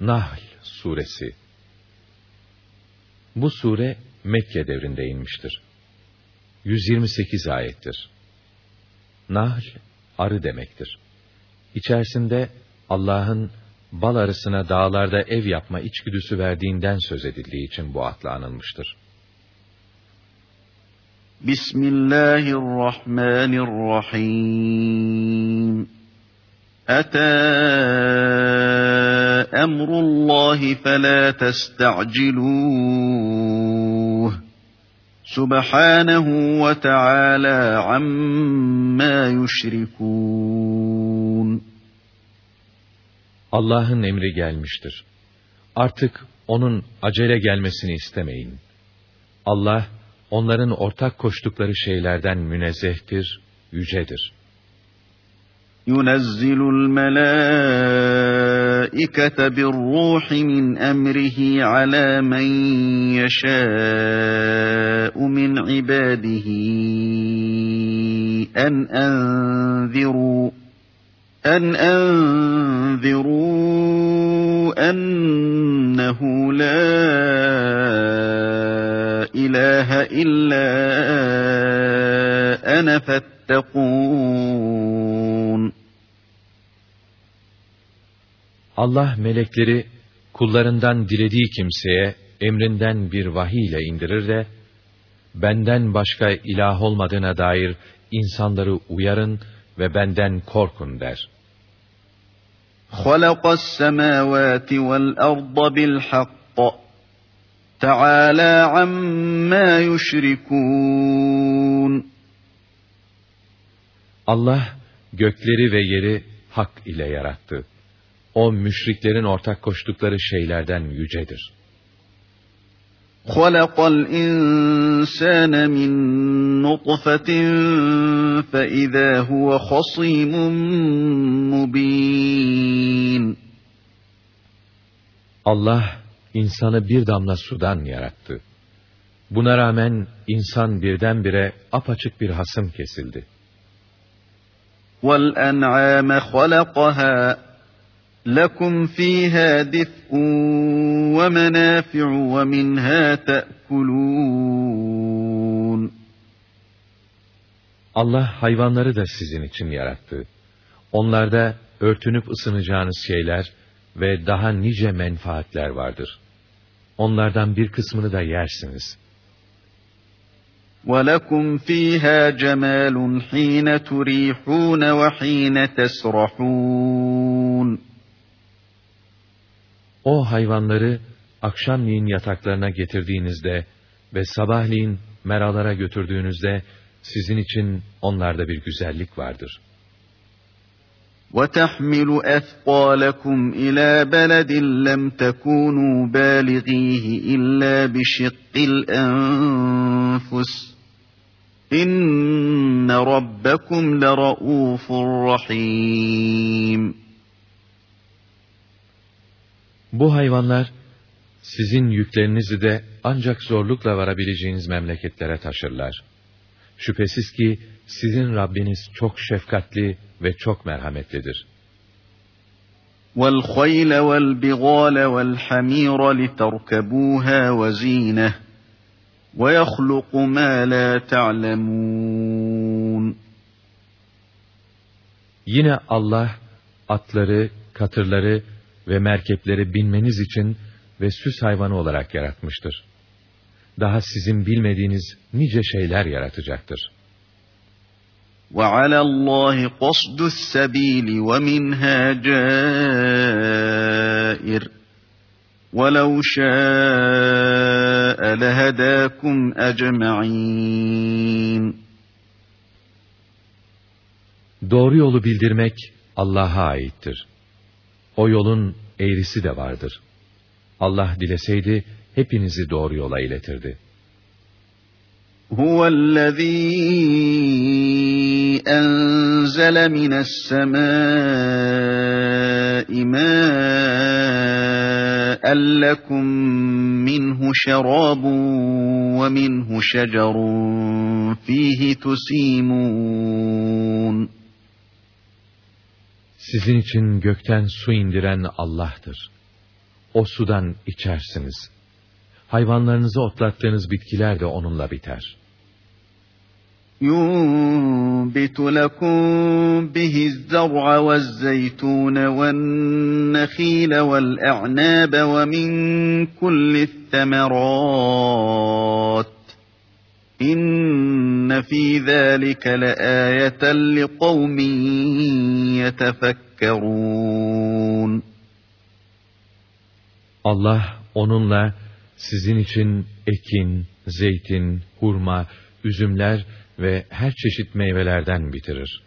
Nahl Suresi Bu sure Mekke devrinde inmiştir. 128 ayettir. Nahl, arı demektir. İçerisinde Allah'ın bal arısına dağlarda ev yapma içgüdüsü verdiğinden söz edildiği için bu adla anılmıştır. Bismillahirrahmanirrahim. Ata emrullahi fela testa'ciluh. Subhanahu ve Teala amma yüşrikûn. Allah'ın emri gelmiştir. Artık onun acele gelmesini istemeyin. Allah, onların ortak koştukları şeylerden münezzehtir, yücedir. يُنَزِّلُ الْمَلَائِكَةَ بِالرُّوحِ مِنْ أَمْرِهِ عَلَى مَنْ يَشَاءُ مِنْ عِبَادِهِ أَنْ أَنْذِرُوا أن أنذروا أنه لا إله إلا أنا فاتقون Allah melekleri kullarından dilediği kimseye emrinden bir vahiy ile indirir de, benden başka ilah olmadığına dair insanları uyarın ve benden korkun der. خَلَقَ السَّمَاوَاتِ وَالْأَرْضَ بِالْحَقِّ تَعَالَى عَمَّا يُشْرِكُونَ Allah gökleri ve yeri hak ile yarattı. O müşriklerin ortak koştukları şeylerden yücedir. خَلَقَ الْإِنْسَانَ مِنْ نُطْفَةٍ فَإِذَا هُوَ خَصِيمٌ مُبِينٌ Allah insanı bir damla sudan yarattı. Buna rağmen insan birdenbire apaçık bir hasım kesildi. وَالْأَنْعَامَ خَلَقَهَا لَكُمْ فِيهَا دِفْءٌ وَمَنَافِعُ وَمِنْهَا تَأْكُلُونَ Allah hayvanları da sizin için yarattı. Onlarda örtünüp ısınacağınız şeyler ve daha nice menfaatler vardır. Onlardan bir kısmını da yersiniz. وَلَكُمْ فِيهَا جَمَالٌ حِينَ تُرِيحُونَ وَحِينَ تَسْرَحُونَ O hayvanları akşamleyin yataklarına getirdiğinizde ve sabahleyin meralara götürdüğünüzde sizin için onlarda bir güzellik vardır. وَتَحْمِلُ أَثْقَالَكُمْ إِلَى بَلَدٍ لَمْ تَكُونُوا بَالِغِيهِ إِلَّا بِشِقِّ الْأَنفُسِ إِنَّ رَبَّكُمْ لَرَؤُوفٌ رَحِيمٌ Bu hayvanlar sizin yüklerinizi de ancak zorlukla varabileceğiniz memleketlere taşırlar. Şüphesiz ki sizin Rabbiniz çok şefkatli ve çok merhametlidir. وَالْخَيْلَ وَالْبِغَالَ وَالْحَمِيرَ لِتَرْكَبُوهَا وَزِينَةً وَيَخْلُقُ مَا لَا تَعْلَمُونَ Yine Allah atları, katırları ve merkepleri binmeniz için ve süs hayvanı olarak yaratmıştır. Daha sizin bilmediğiniz nice şeyler yaratacaktır. وَعَلَى اللّٰهِ قَصْدُ السَّب۪يلِ وَمِنْهَا جَائِرٌ وَلَوْ شَاءَ لَهَدَاكُمْ أَجْمَعِينَ Doğru yolu bildirmek Allah'a aittir. O yolun eğrisi de vardır. Allah dileseydi hepinizi doğru yola iletirdi. هُوَ الَّذ۪ي أَنْزَلَ مِنَ السَّمَاءِ مَاءً لَكُمْ مِنْهُ شَرَابٌ وَمِنْهُ شَجَرٌ فِيهِ تُسِيمُونَ Sizin için gökten su indiren Allah'tır. o sudan içersiniz. Hayvanlarınızı otlattığınız bitkiler de onunla biter. ينبت لكم به الزرع والزيتون والنخيل والأعناب ومن كل الثمرات İnne fî zâlike leâyeten liqavmin yetefekkerûn. Allah onunla sizin için ekin, zeytin, hurma, üzümler ve her çeşit meyvelerden bitirir.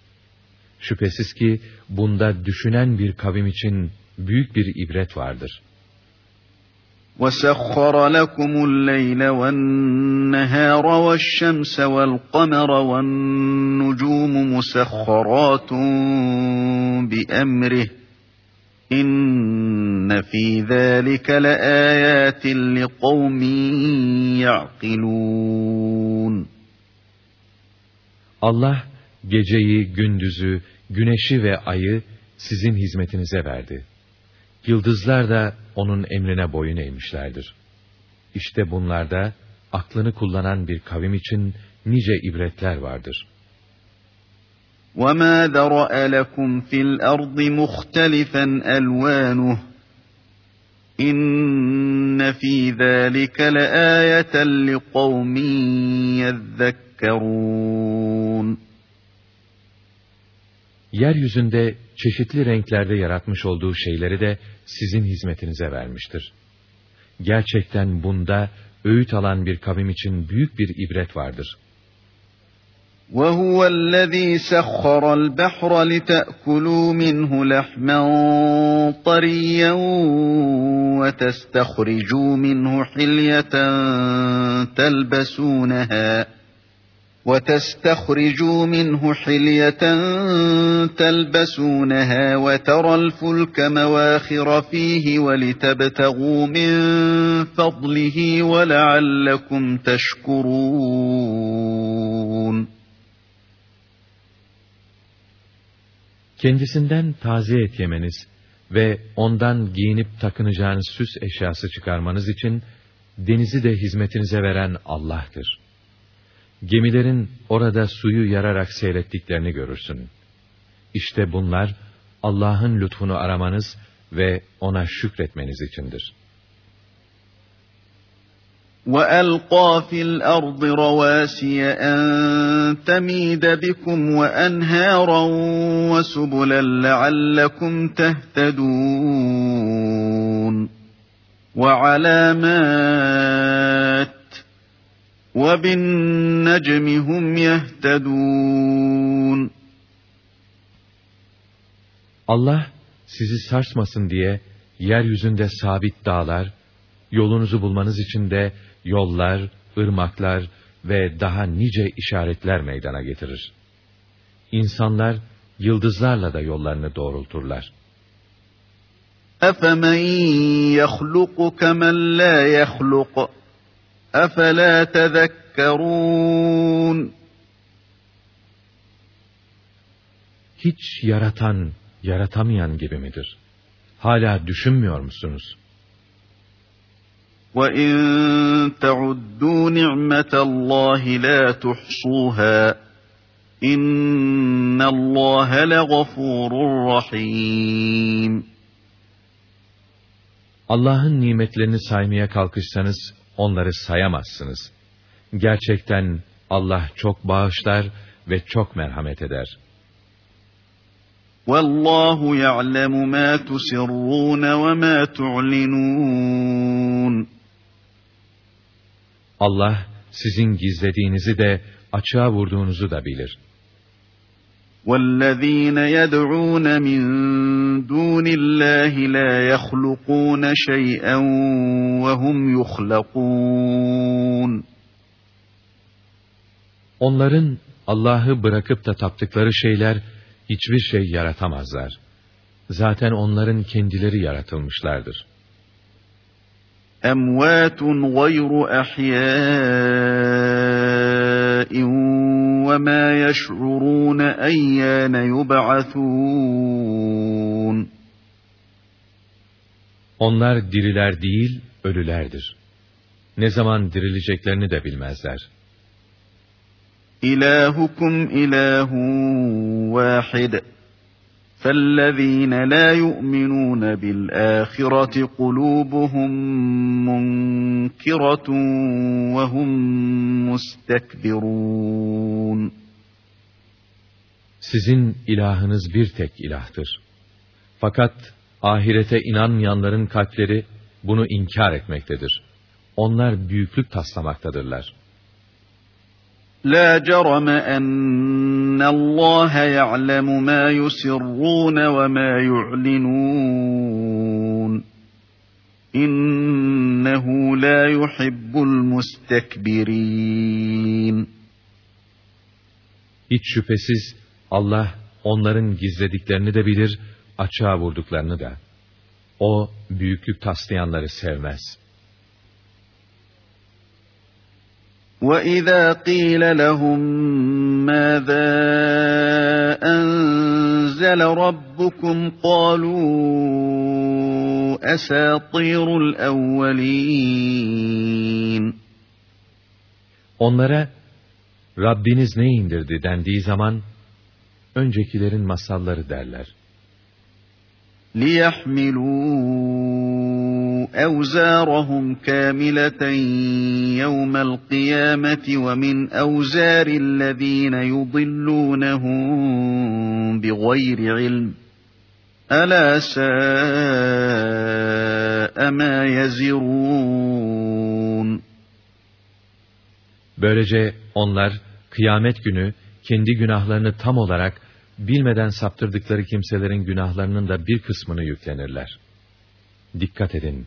Şüphesiz ki bunda düşünen bir kavim için büyük bir ibret vardır.'' وسخر لكم الليل والنهار والشمس والقمر والنجوم مسخرات بامره ان في ذلك لايات لقوم يعقلون Allah geceyi, gündüzü, güneşi ve ayı sizin hizmetinize verdi. Yıldızlar da onun emrine boyun eğmişlerdir. İşte bunlarda aklını kullanan bir kavim için nice ibretler vardır. وَمَا ذَرَأَ لَكُمْ فِي الْأَرْضِ مُخْتَلِفًا أَلْوَانُهُ إِنَّ فِي ذَٰلِكَ لَآيَةً لِقَوْمٍ يَذَّكَّرُونَ Yeryüzünde çeşitli renklerde yaratmış olduğu şeyleri de sizin hizmetinize vermiştir. Gerçekten bunda öğüt alan bir kavim için büyük bir ibret vardır. وَهُوَ الَّذ۪ي سَخَّرَ الْبَحْرَ لِتَأْكُلُوا مِنْهُ لَحْمًا طَرِيًّا وَتَسْتَخْرِجُوا مِنْهُ حِلْيَةً تَلْبَسُونَهَا وتستخرجوا منه حلية تلبسونها وترى الفلك مواخر فيه ولتبتغوا من فضله ولعلكم تشكرون Kendisinden taze et yemeniz ve ondan giyinip takınacağınız süs eşyası çıkarmanız için denizi de hizmetinize veren Allah'tır. Gemilerin orada suyu yararak seyrettiklerini görürsün. İşte bunlar Allah'ın lütfunu aramanız ve ona şükretmeniz içindir. وَأَلْقَى فِي الْأَرْضِ رَوَاسِيَ أَن تَمِيدَ بِكُمْ وَأَنْهَارًا وَسُبُلًا لَعَلَّكُمْ تَهْتَدُونَ وَعَلَامَاتٍ وَبِالنَّجْمِ هُمْ يَهْتَدُونَ Allah sizi sarsmasın diye yeryüzünde sabit dağlar, yolunuzu bulmanız için de yollar, ırmaklar ve daha nice işaretler meydana getirir. İnsanlar yıldızlarla da yollarını doğrulturlar. أَفَمَنْ يَخْلُقُ كَمَنْ لَا يَخْلُقُ اَفَلَا تَذَكَّرُونَ Hiç yaratan, yaratamayan gibi midir? Hala düşünmüyor musunuz? وَاِنْ تَعُدُّوا نِعْمَةَ اللّٰهِ لَا تُحْصُوهَا اِنَّ اللّٰهَ لَغَفُورٌ رَحِيمٌ Allah'ın nimetlerini saymaya kalkışsanız onları sayamazsınız. Gerçekten Allah çok bağışlar ve çok merhamet eder. وَاللّٰهُ يَعْلَمُ مَا تُسِرُّونَ وَمَا تُعْلِنُونَ Allah sizin gizlediğinizi de açığa vurduğunuzu da bilir. وَالَّذ۪ينَ يَدْعُونَ مِنْ دُونِ اللّٰهِ لَا يَخْلُقُونَ شَيْئًا وَهُمْ يُخْلَقُونَ Onların Allah'ı bırakıp da taptıkları şeyler hiçbir şey yaratamazlar. Zaten onların kendileri yaratılmışlardır. اَمْوَاتٌ غَيْرُ اَحْيَاءٍ وَمَا يَشْعُرُونَ اَيَّانَ يُبْعَثُونَ Onlar diriler değil, ölülerdir. Ne zaman dirileceklerini de bilmezler. İlahukum ilahun vahid. فالذين لا يؤمنون بالآخرة قلوبهم منكرة وهم مستكبرون Sizin ilahınız bir tek ilahtır. Fakat ahirete inanmayanların kalpleri bunu inkar etmektedir. Onlar büyüklük taslamaktadırlar. Cerame enne Allah ya'lemu ma yusirrun ve ma yu'linun. İnnehu la yuhibbul mustekbirin. Hiç şüphesiz Allah onların gizlediklerini de bilir, açığa vurduklarını da. O büyüklük taslayanları sevmez. وَإِذَا قِيلَ لَهُم مَّاذَا أَنزَلَ رَبُّكُمْ قَالُوا أَسَاطِيرُ الْأَوَّلِينَ Onlara Rabbiniz ne indirdi dendiği zaman öncekilerin masalları derler. لِيَحْمِلُوا أَوْزَارَهُمْ كَامِلَةً يَوْمَ الْقِيَامَةِ وَمِنْ أَوْزَارِ الَّذِينَ يُضِلُّونَهُم بِغَيْرِ عِلْمٍ أَلَا سَاءَ مَا يَزِرُونَ Böylece onlar kıyamet günü kendi günahlarını tam olarak bilmeden saptırdıkları kimselerin günahlarının da bir kısmını yüklenirler. Dikkat edin,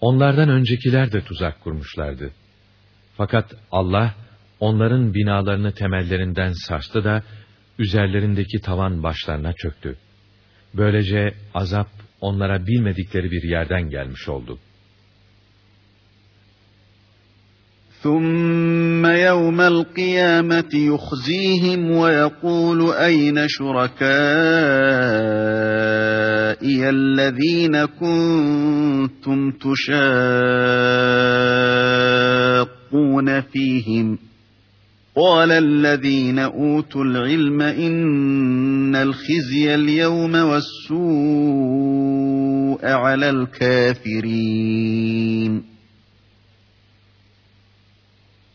Onlardan öncekiler de tuzak kurmuşlardı. Fakat Allah onların binalarını temellerinden sarstı da üzerlerindeki tavan başlarına çöktü. Böylece azap onlara bilmedikleri bir yerden gelmiş oldu. ثُمَّ يَوْمَ الْقِيَامَةِ يُخْزِيهِمْ وَيَقُولُ أَيْنَ شُرَكَائِيَ الَّذ۪ينَ كُنْتُمْ تُشَاقُّونَ ف۪يهِمْ قال الذين أوتوا العلم إن الخزي اليوم والسوء على الكافرين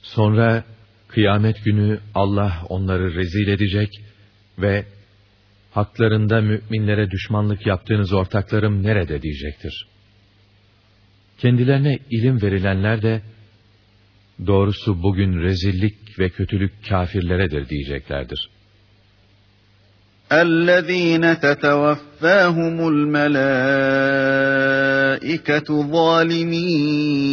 Sonra kıyamet günü Allah onları rezil edecek ve haklarında müminlere düşmanlık yaptığınız ortaklarım nerede diyecektir. Kendilerine ilim verilenler de doğrusu bugün rezillik ve kötülük kafirleredir diyeceklerdir. اَلَّذ۪ينَ تَتَوَفَّاهُمُ الْمَلَائِكَةُ ظَالِمِي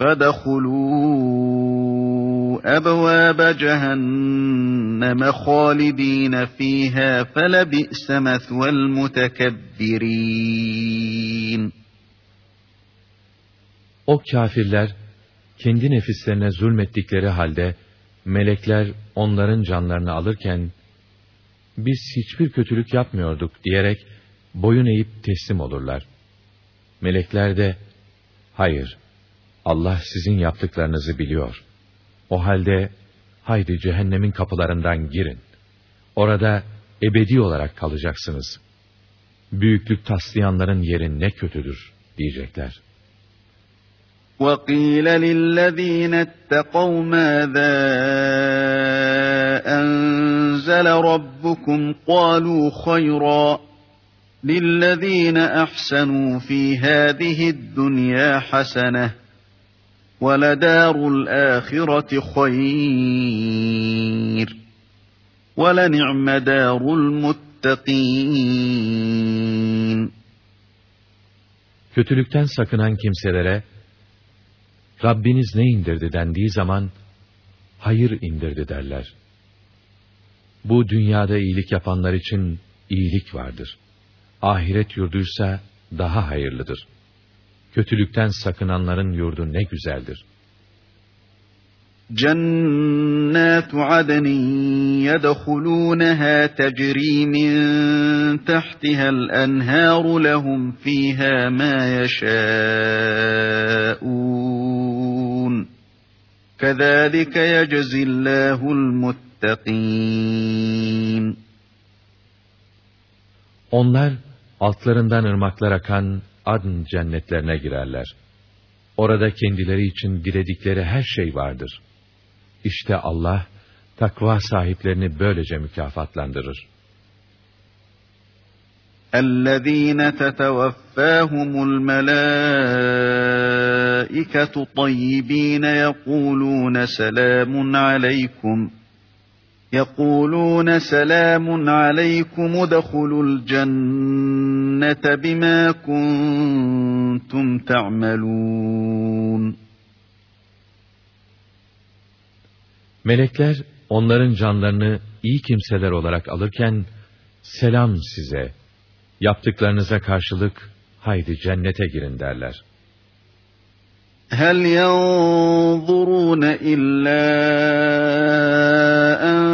فَدَخُلُوا أَبْوَابَ جَهَنَّمَ خَالِد۪ينَ ف۪يهَا فَلَبِئْسَ مَثْوَى الْمُتَكَبِّر۪ينَ O kafirler, kendi nefislerine zulmettikleri halde, melekler onların canlarını alırken, biz hiçbir kötülük yapmıyorduk diyerek, boyun eğip teslim olurlar. Melekler de, hayır, Allah sizin yaptıklarınızı biliyor. O halde haydi cehennemin kapılarından girin. Orada ebedi olarak kalacaksınız. Büyüklük taslayanların yeri ne kötüdür diyecekler. وقيل للذين اتقوا ماذا أنزل ربكم قالوا خيرا للذين أحسنوا في هذه الدنيا حسنة ولدار الآخرة خير ولنعم دار المتقين Kötülükten sakınan kimselere Rabbiniz ne indirdi dendiği zaman hayır indirdi derler. Bu dünyada iyilik yapanlar için iyilik vardır. Ahiret yurduysa daha hayırlıdır. Kötülükten sakınanların yurdu ne güzeldir. جنات عدن يدخلونها تجري من تحتها الأنهار لهم فيها ما يشاءون كذلك يجزي الله المتقين Onlar altlarından ırmaklar akan adn cennetlerine girerler. Orada kendileri için diledikleri her şey vardır. İşte Allah, takva sahiplerini böylece mükafatlandırır. اَلَّذ۪ينَ تَتَوَفَّاهُمُ الْمَلَائِكَةُ طَيِّب۪ينَ يَقُولُونَ سَلَامٌ عَلَيْكُمْ يَقُولُونَ سَلَامٌ عَلَيْكُمُ ادْخُلُوا الْجَنَّةَ بِمَا كُنْتُمْ تَعْمَلُونَ Melekler onların canlarını iyi kimseler olarak alırken, selam size, yaptıklarınıza karşılık haydi cennete girin derler. هَلْ يَنْظُرُونَ إِلَّا أَنْ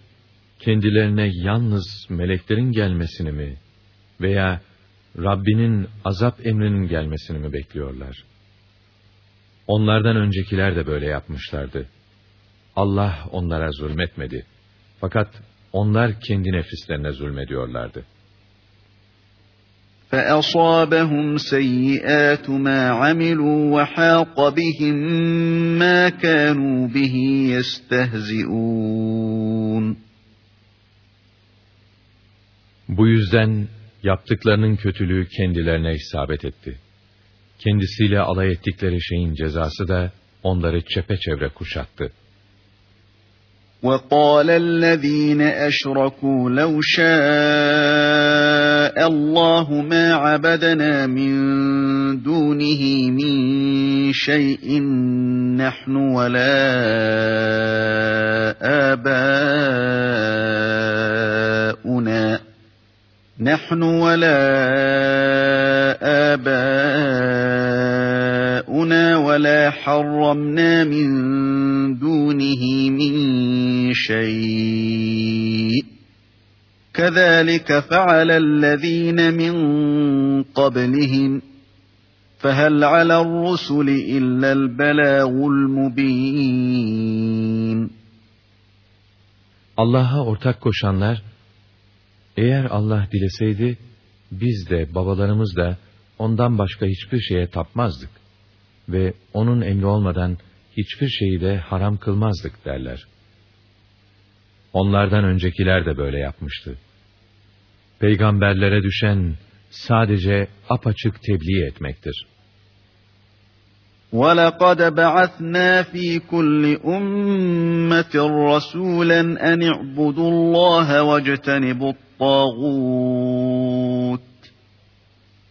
kendilerine yalnız meleklerin gelmesini mi veya Rabbinin azap emrinin gelmesini mi bekliyorlar? Onlardan öncekiler de böyle yapmışlardı. Allah onlara zulmetmedi. Fakat onlar kendi nefislerine zulmediyorlardı. فَأَصَابَهُمْ سَيِّئَاتُ مَا عَمِلُوا وَحَاقَ بِهِمْ مَا كَانُوا بِهِ يَسْتَهْزِئُونَ Bu yüzden yaptıklarının kötülüğü kendilerine isabet etti. Kendisiyle alay ettikleri şeyin cezası da onları çepeçevre kuşattı. وَقَالَ الَّذ۪ينَ أَشْرَكُوا لَوْ شَاءَ اللّٰهُ مَا عَبَدَنَا مِنْ دُونِهِ مِنْ شَيْءٍ نَحْنُ وَلَا آبَاؤُنَا نَحْنُ وَلَا آبَاؤُنَا وَلَا حَرَّمْنَا مِنْ دُونِهِ مِنْ شَيْءٍ. كَذَٰلِكَ فَعَلَ الَّذ۪ينَ مِنْ قَبْلِهِمْ. فَهَلْ عَلَى الرُّسُلِ إِلَّا الْبَلَاغُ الْمُب۪ينَ؟ Allah'a ortak koşanlar, eğer Allah dileseydi, biz de babalarımız da ondan başka hiçbir şeye tapmazdık ve onun emri olmadan hiçbir şeyi de haram kılmazdık derler. Onlardan öncekiler de böyle yapmıştı. Peygamberlere düşen sadece apaçık tebliğ etmektir. وَلَقَدْ بَعَثْنَا ف۪ي كُلِّ أُمَّةٍ رَسُولًا أَنِ اعْبُدُوا اللّٰهَ وَاجْتَنِبُوا الطَّاغُوتَ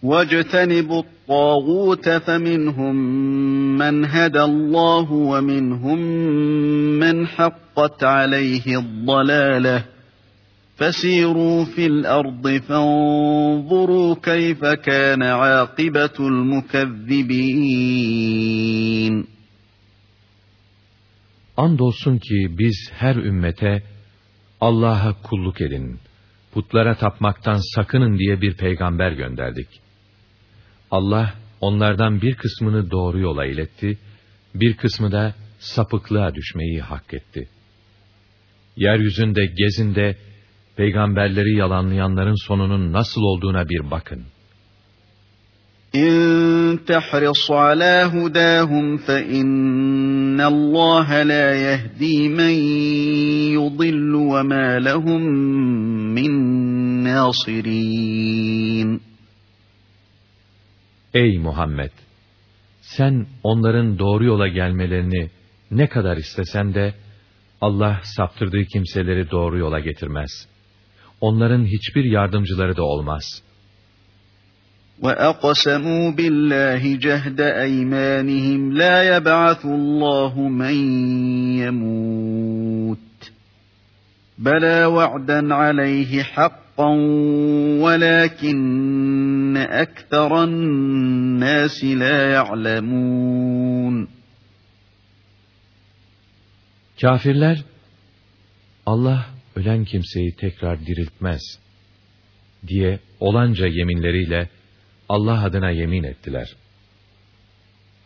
وَاجْتَنِبُوا الطَّاغُوتَ فَمِنْهُمْ مَنْ هَدَى اللّٰهُ وَمِنْهُمْ مَنْ حَقَّتْ عَلَيْهِ الضَّلَالَةُ فَسِيرُوا فِي الْأَرْضِ فَانظُرُوا كَيْفَ كَانَ عَاقِبَةُ الْمُكَذِّبِينَ. Andolsun ki biz her ümmete Allah'a kulluk edin, putlara tapmaktan sakının diye bir peygamber gönderdik. Allah onlardan bir kısmını doğru yola iletti, bir kısmı da sapıklığa düşmeyi hak etti. Yeryüzünde gezinde peygamberleri yalanlayanların sonunun nasıl olduğuna bir bakın. Ala hudahum fe innallaha la yehdi men yudillu ve ma lehum min nasirin. Ey Muhammed! Sen onların doğru yola gelmelerini ne kadar istesen de Allah saptırdığı kimseleri doğru yola getirmez. Onların hiçbir yardımcıları da olmaz. وَأَقْسَمُوا بِاللّٰهِ جَهْدَ اَيْمَانِهِمْ لَا يَبْعَثُ اللّٰهُ مَنْ يَمُوتُ بَلَا وَعْدًا عَلَيْهِ حَقًّا وَلَكِنَّ أَكْثَرَ النَّاسِ لَا يَعْلَمُونَ Kafirler, Allah ölen kimseyi tekrar diriltmez diye olanca yeminleriyle Allah adına yemin ettiler.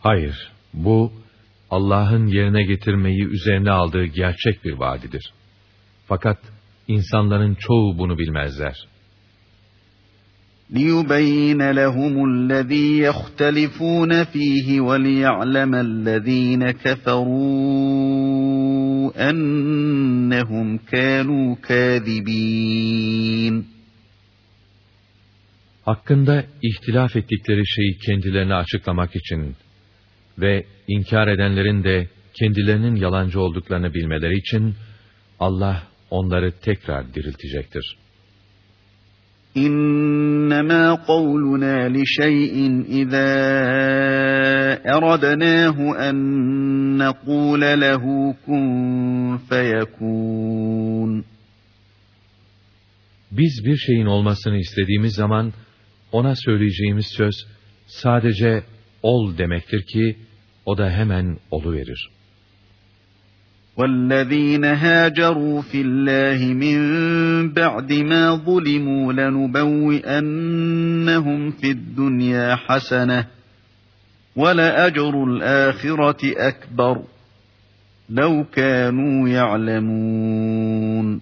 Hayır, bu Allah'ın yerine getirmeyi üzerine aldığı gerçek bir vaadidir. Fakat insanların çoğu bunu bilmezler. لِيُبَيِّنَ لَهُمُ الَّذ۪ي يَخْتَلِفُونَ ف۪يهِ وَلِيَعْلَمَ الَّذ۪ينَ كَفَرُوا أنهم كانوا كاذبين Hakkında ihtilaf ettikleri şeyi kendilerine açıklamak için ve inkar edenlerin de kendilerinin yalancı olduklarını bilmeleri için Allah onları tekrar diriltecektir. İnnemâ kavluna li şey'in izâ eradnâhu en nekûle lehu kun feyekûn. Biz bir şeyin olmasını istediğimiz zaman ona söyleyeceğimiz söz sadece ol demektir ki o da hemen olu verir. وَالَّذ۪ينَ هَاجَرُوا فِي اللّٰهِ مِنْ بَعْدِ مَا ظُلِمُوا لَنُبَوِّئَنَّهُمْ فِي الدُّنْيَا حَسَنَةً وَلَأَجْرُ الْآخِرَةِ أَكْبَرُ لَوْ كَانُوا يَعْلَمُونَ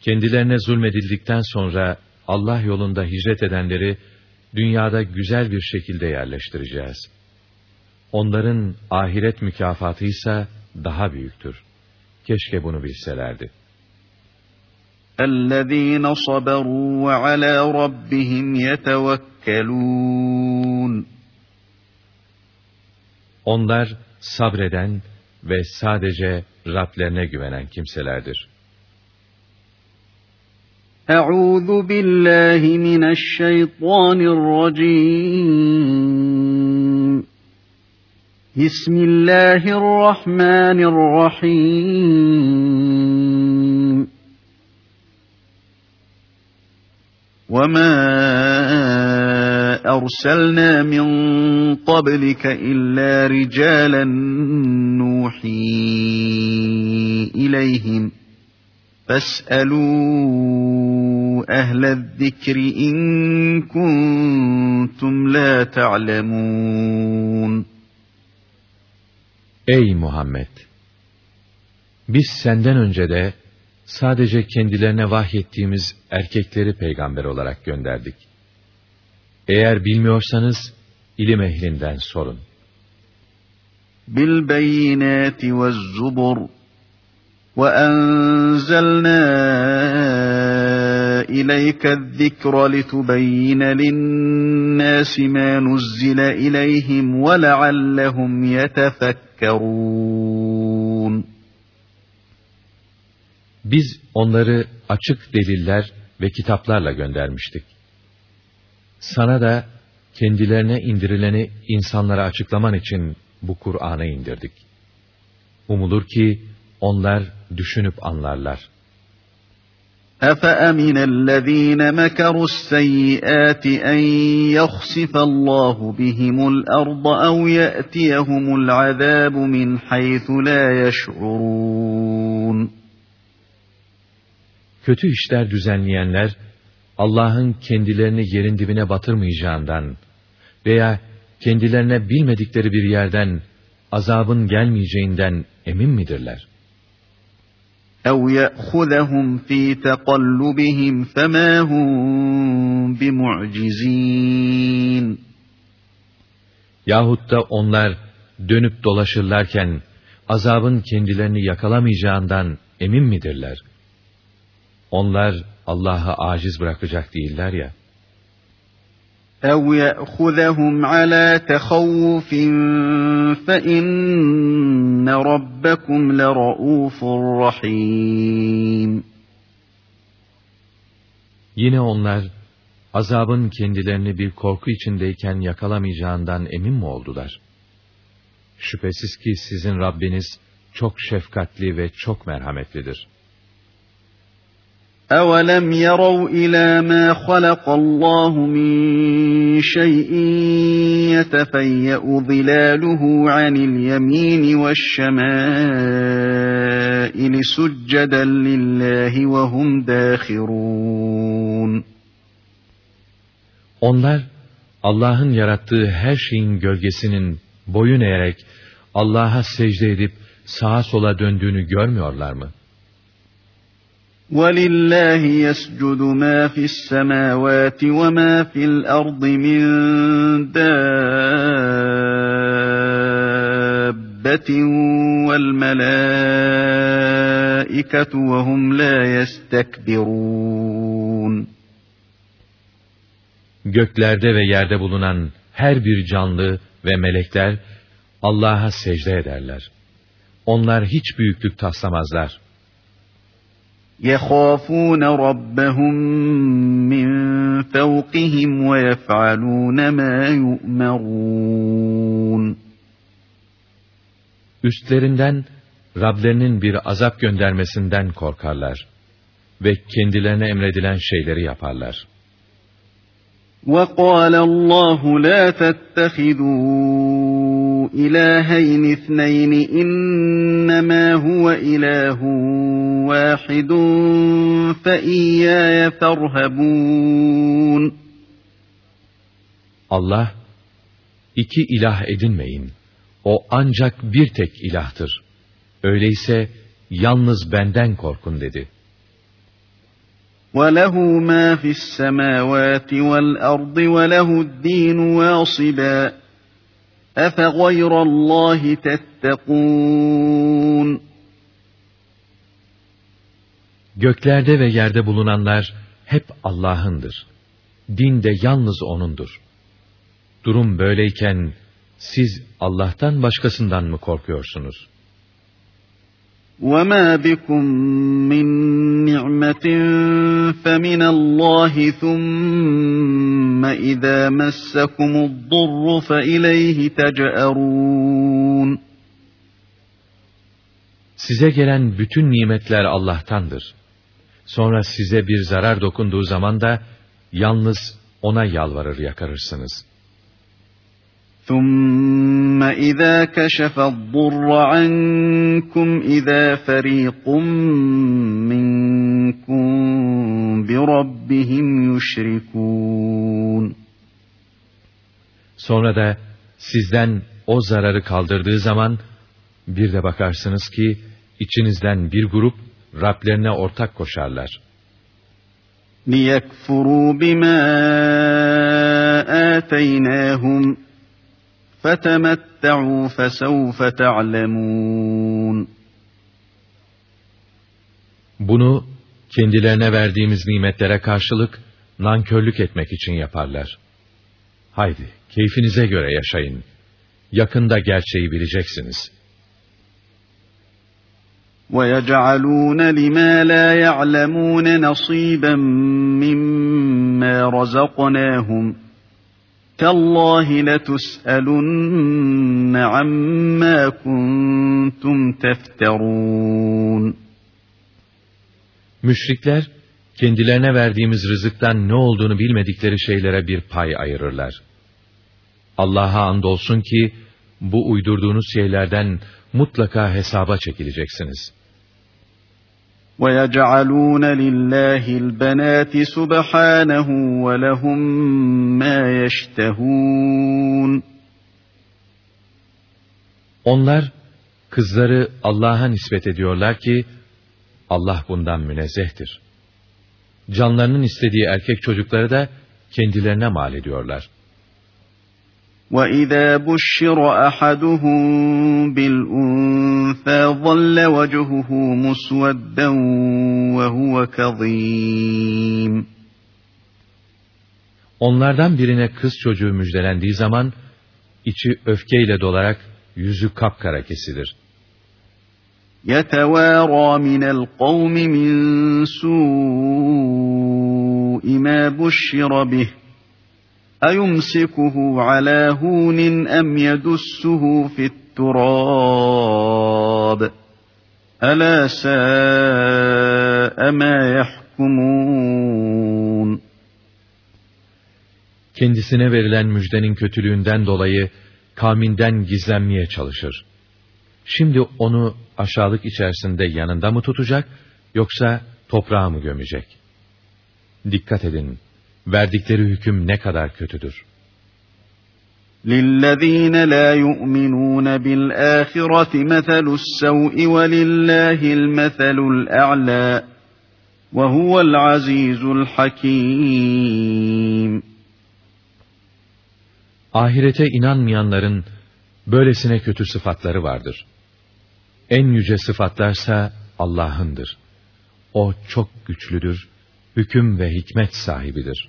Kendilerine zulmedildikten sonra Allah yolunda hicret edenleri dünyada güzel bir şekilde yerleştireceğiz.'' Onların ahiret mükafatı ise daha büyüktür. Keşke bunu bilselerdi. اَلَّذ۪ينَ صَبَرُوا وَعَلَى رَبِّهِمْ يَتَوَكَّلُونَ Onlar sabreden ve sadece Rablerine güvenen kimselerdir. Euzu billahi mineşşeytanirracim. بسم الله الرحمن الرحيم وما أرسلنا من قبلك إلا رجالا نوحي إليهم فاسألوا أهل الذكر إن كنتم لا تعلمون Ey Muhammed! Biz senden önce de sadece kendilerine vahyettiğimiz erkekleri peygamber olarak gönderdik. Eğer bilmiyorsanız ilim ehlinden sorun. بِالْبَيِّنَاتِ وَالزُّبُرِ وَأَنْزَلْنَا إِلَيْكَ الذِّكْرَ لِتُبَيِّنَ لِلنَّاسِ مَا نُزِّلَ إِلَيْهِمْ وَلَعَلَّهُمْ يَتَفَكَّرُونَ Biz onları açık deliller ve kitaplarla göndermiştik. Sana da kendilerine indirileni insanlara açıklaman için bu Kur'an'ı indirdik. Umulur ki onlar düşünüp anlarlar. أفأمن الذين مكروا السيئات أن يخسف الله بهم الأرض أو يأتيهم العذاب من حيث لا يشعرون Kötü işler düzenleyenler, Allah'ın kendilerini yerin dibine batırmayacağından veya kendilerine bilmedikleri bir yerden azabın gelmeyeceğinden emin midirler? اَوْ يَأْخُذَهُمْ ف۪ي تَقَلُّبِهِمْ فَمَا هُمْ بِمُعْجِز۪ينَ Yahut da onlar dönüp dolaşırlarken azabın kendilerini yakalamayacağından emin midirler? Onlar Allah'ı aciz bırakacak değiller ya. اَوْ يَأْخُذَهُمْ عَلَى تَخَوُّفٍ فَاِنَّ رَبَّكُمْ لَرَؤُوفٌ رَحِيمٌ Yine onlar, azabın kendilerini bir korku içindeyken yakalamayacağından emin mi oldular? Şüphesiz ki sizin Rabbiniz çok şefkatli ve çok merhametlidir.'' أَوَلَمْ يَرَوْا إِلَى مَا خَلَقَ اللّٰهُ مِنْ شَيْءٍ يَتَفَيَّأُ ظِلَالُهُ عَنِ الْيَمِينِ وَالشَّمَائِلِ سُجَّدًا لِلّٰهِ وَهُمْ دَاخِرُونَ Onlar, Allah'ın yarattığı her şeyin gölgesinin boyun eğerek Allah'a secde edip sağa sola döndüğünü görmüyorlar mı? وَلِلَّهِ يَسْجُدُ مَا فِي السَّمَاوَاتِ وَمَا فِي الْأَرْضِ مِنْ دَابَّةٍ وَالْمَلَائِكَةُ وَهُمْ لَا يَسْتَكْبِرُونَ Göklerde ve yerde bulunan her bir canlı ve melekler Allah'a secde ederler. Onlar hiç büyüklük taslamazlar. يَخَافُونَ رَبَّهُمْ مِنْ فَوْقِهِمْ وَيَفْعَلُونَ مَا يُؤْمَرُونَ Üstlerinden Rablerinin bir azap göndermesinden korkarlar ve kendilerine emredilen şeyleri yaparlar. وَقَالَ اللّٰهُ لَا تَتَّخِذُوا اِلَٰهَيْنِ اثْنَيْنِ اِنَّمَا هُوَ اِلَٰهٌ وَاحِدٌ فَاِيَّايَ فَارْهَبُونَ Allah, iki ilah edinmeyin. O ancak bir tek ilahtır. Öyleyse yalnız benden korkun dedi.'' وَلَهُ مَا فِي السَّمَاوَاتِ وَالْأَرْضِ وَلَهُ الدِّينُ وَاصِبًا اَفَغَيْرَ اللّٰهِ تَتَّقُونَ Göklerde ve yerde bulunanlar hep Allah'ındır. Din de yalnız O'nundur. Durum böyleyken siz Allah'tan başkasından mı korkuyorsunuz? وَمَا بِكُم مِّن نِّعْمَةٍ فَمِنَ اللّٰهِ ثُمَّ اِذَا مَسَّكُمُ الضُّرُّ فَاِلَيْهِ تَجْأَرُونَ Size gelen bütün nimetler Allah'tandır. Sonra size bir zarar dokunduğu zaman da yalnız O'na yalvarır yakarırsınız. ثُمَّ اِذَا كَشَفَ الضُّرَّ عَنْكُمْ اِذَا فَر۪يقٌ مِّنْكُمْ بِرَبِّهِمْ يُشْرِكُونَ Sonra da sizden o zararı kaldırdığı zaman bir de bakarsınız ki içinizden bir grup Rablerine ortak koşarlar. لِيَكْفُرُوا بِمَا آتَيْنَاهُمْ فَتَمَتَّعُوا فَسَوْفَ تَعْلَمُونَ Bunu kendilerine verdiğimiz nimetlere karşılık nankörlük etmek için yaparlar. Haydi keyfinize göre yaşayın. Yakında gerçeği bileceksiniz.'' وَيَجْعَلُونَ لِمَا لَا يَعْلَمُونَ نَصِيبًا مِّمَّا رَزَقْنَاهُمْ Tallahi letus'elunne amma kuntum tefterun. Müşrikler, kendilerine verdiğimiz rızıktan ne olduğunu bilmedikleri şeylere bir pay ayırırlar. Allah'a andolsun ki, bu uydurduğunuz şeylerden mutlaka hesaba çekileceksiniz.'' وَيَجْعَلُونَ لِلَّهِ الْبَنَاتِ سُبْحَانَهُ وَلَهُمْ مَا يَشْتَهُونَ Onlar, kızları Allah'a nispet ediyorlar ki, Allah bundan münezzehtir. Canlarının istediği erkek çocukları da kendilerine mal ediyorlar.'' وَإِذَا بُشِّرَ أَحَدُهُم بِالْأُنثَىٰ ظَلَّ وَجْهُهُ مُسْوَدًّا وَهُوَ كَظِيمٌ Onlardan birine kız çocuğu müjdelendiği zaman, içi öfkeyle dolarak yüzü kapkara kesilir. يَتَوَارَى مِنَ الْقَوْمِ مِنْ سُوءِ مَا بُشِّرَ بِهِ اَيُمْسِكُهُ عَلَى هُونٍ اَمْ يَدُسُّهُ فِي التُّرَابِ أَلَا سَاءَ مَا يَحْكُمُونَ Kendisine verilen müjdenin kötülüğünden dolayı kavminden gizlenmeye çalışır. Şimdi onu aşağılık içerisinde yanında mı tutacak, yoksa toprağa mı gömecek? Dikkat edin! Verdikleri hüküm ne kadar kötüdür. لِلَّذ۪ينَ لَا يُؤْمِنُونَ بِالْآخِرَةِ مَثَلُ السَّوْءِ وَلِلَّهِ الْمَثَلُ الْأَعْلَى وَهُوَ الْعَز۪يزُ الْحَك۪يمُ Ahirete inanmayanların böylesine kötü sıfatları vardır. En yüce sıfatlarsa Allah'ındır. O çok güçlüdür, hüküm ve hikmet sahibidir.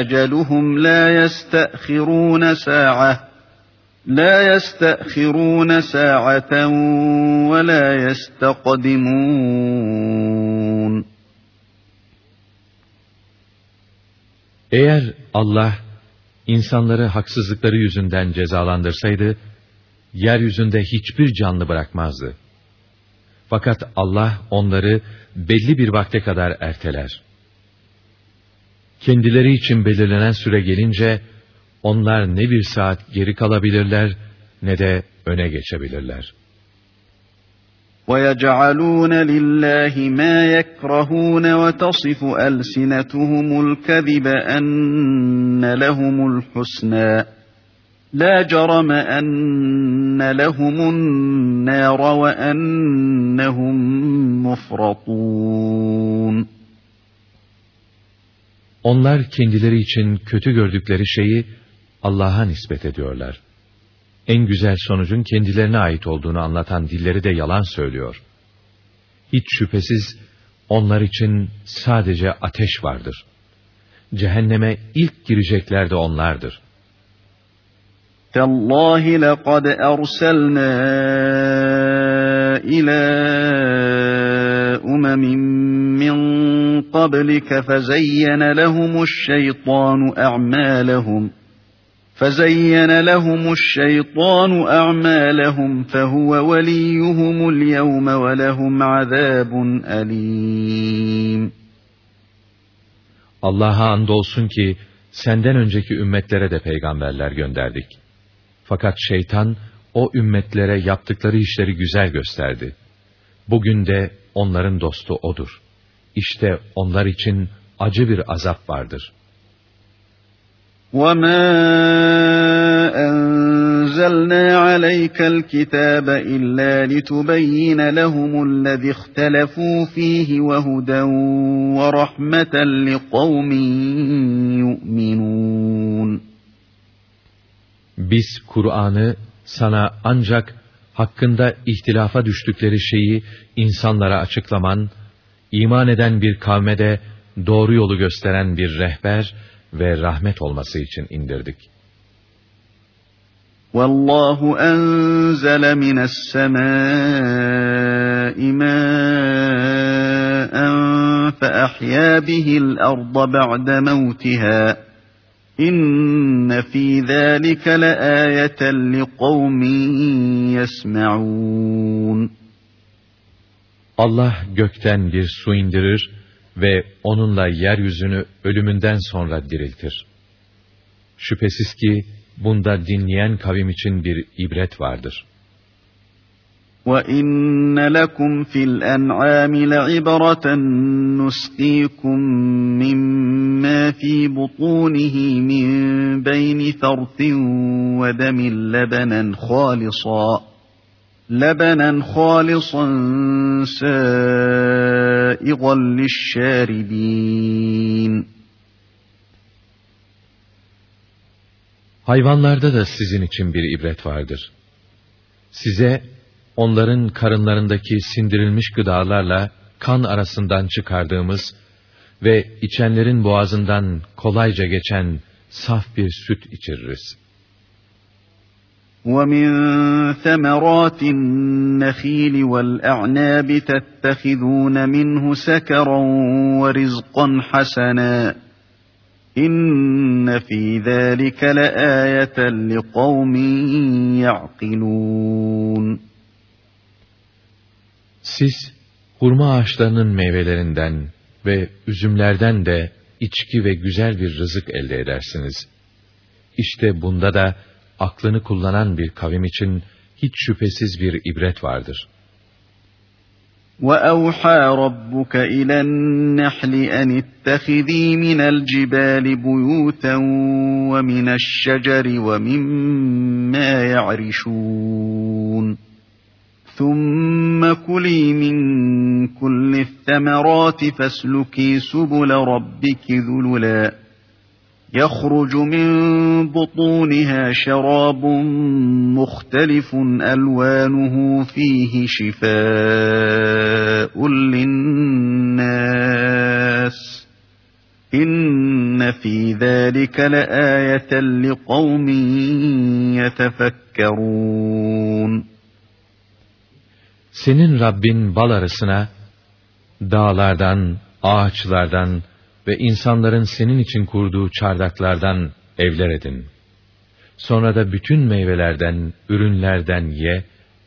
أجلهم لا يستأخرون ساعة لا يستأخرون ساعة ولا يستقدمون Eğer Allah insanları haksızlıkları yüzünden cezalandırsaydı, yeryüzünde hiçbir canlı bırakmazdı. Fakat Allah onları belli bir vakte kadar erteler. Kendileri için belirlenen süre gelince, onlar ne bir saat geri kalabilirler, ne de öne geçebilirler.'' وَيَجْعَلُونَ لِلَّهِ مَا يَكْرَهُونَ وَتَصِفُ أَلْسِنَتُهُمُ الْكَذِبَ أَنَّ لَهُمُ الْحُسْنَى لَا جَرَمَ أَنَّ لَهُمُ النَّارَ وَأَنَّهُمْ مُفْرَطُونَ onlar kendileri için kötü gördükleri şeyi Allah'a nispet ediyorlar en güzel sonucun kendilerine ait olduğunu anlatan dilleri de yalan söylüyor. Hiç şüphesiz onlar için sadece ateş vardır. Cehenneme ilk girecekler de onlardır. Tallahi laqad erselna ila umemin min qablike fezeyyene lehumuş-şeytanu a'malehum. فزين لهم الشيطان أعمالهم فهو وليهم اليوم ولهم عذاب أليم Allah'a andolsun ki senden önceki ümmetlere de peygamberler gönderdik. Fakat şeytan o ümmetlere yaptıkları işleri güzel gösterdi. Bugün de onların dostu odur. İşte onlar için acı bir azap vardır.'' وَمَا أَنزَلْنَا عَلَيْكَ الْكِتَابَ إِلَّا لِتُبَيِّنَ لَهُمُ الَّذِي اخْتَلَفُوا فِيهِ وَهُدًى وَرَحْمَةً لِقَوْمٍ يُؤْمِنُونَ Biz Kur'an'ı sana ancak hakkında ihtilafa düştükleri şeyi insanlara açıklaman, iman eden bir kavme de doğru yolu gösteren bir rehber ve rahmet olması için indirdik. وَاللّٰهُ أَنْزَلَ مِنَ السَّمَاءِ مَاءً فَأَحْيَا بِهِ الْأَرْضَ بَعْدَ مَوْتِهَا İnne fî zâlike leâyeten liqavmin yesme'ûn. Allah gökten bir su indirir ve onunla yeryüzünü ölümünden sonra diriltir. Şüphesiz ki bunda dinleyen kavim için bir ibret vardır.'' وَإِنَّ لَكُمْ فِي الْأَنْعَامِ لَعِبْرَةً نُسْقِيكُم مِّمَّا فِي بُطُونِهِ مِن بَيْنِ فَرْثٍ وَدَمٍ لَبَنًا خَالِصًا لَبَنًا خَالِصًا سَائِغًا لِلشَّارِبِينَ Hayvanlarda da sizin için bir ibret vardır. Size onların karınlarındaki sindirilmiş gıdalarla kan arasından çıkardığımız ve içenlerin boğazından kolayca geçen saf bir süt içiririz. وَمِنْ ثَمَرَاتِ النَّخِيلِ وَالْأَعْنَابِ تَتَّخِذُونَ مِنْهُ سَكَرًا وَرِزْقًا حَسَنًا İnne fî zâlike leâyeten liqavmin ya'kilûn. Siz hurma ağaçlarının meyvelerinden ve üzümlerden de içki ve güzel bir rızık elde edersiniz. İşte bunda da aklını kullanan bir kavim için hiç şüphesiz bir ibret vardır. وَأَوْحَى رَبُّكَ إِلَى النَّحْلِ أَنِ اتَّخِذِي مِنَ الْجِبَالِ بُيُوتًا وَمِنَ الشَّجَرِ وَمِمَّا يَعْرِشُونَ ثُمَّ كُلِي مِن كُلِّ الثَّمَرَاتِ فَاسْلُكِي سُبُلَ رَبِّكِ ذُلُلًا يَخْرُجُ مِن بُطُونِهَا شَرَابٌ مُخْتَلِفٌ أَلْوَانُهُ فِيهِ شِفَاءٌ لِلنَّاسِ إِنَّ فِي ذَلِكَ لَآيَةً لِقَوْمٍ يَتَفَكَّرُونَ. Senin Rabbin bal arısına, dağlardan, ağaçlardan ve insanların senin için kurduğu çardaklardan evler edin. Sonra da bütün meyvelerden, ürünlerden ye,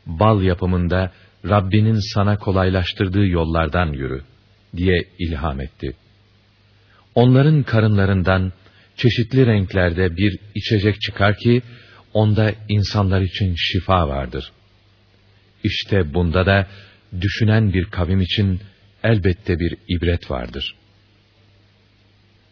bal yapımında Rabbinin sana kolaylaştırdığı yollardan yürü, diye ilham etti. Onların karınlarından çeşitli renklerde bir içecek çıkar ki, onda insanlar için şifa vardır.'' İşte bunda da düşünen bir kavim için elbette bir ibret vardır.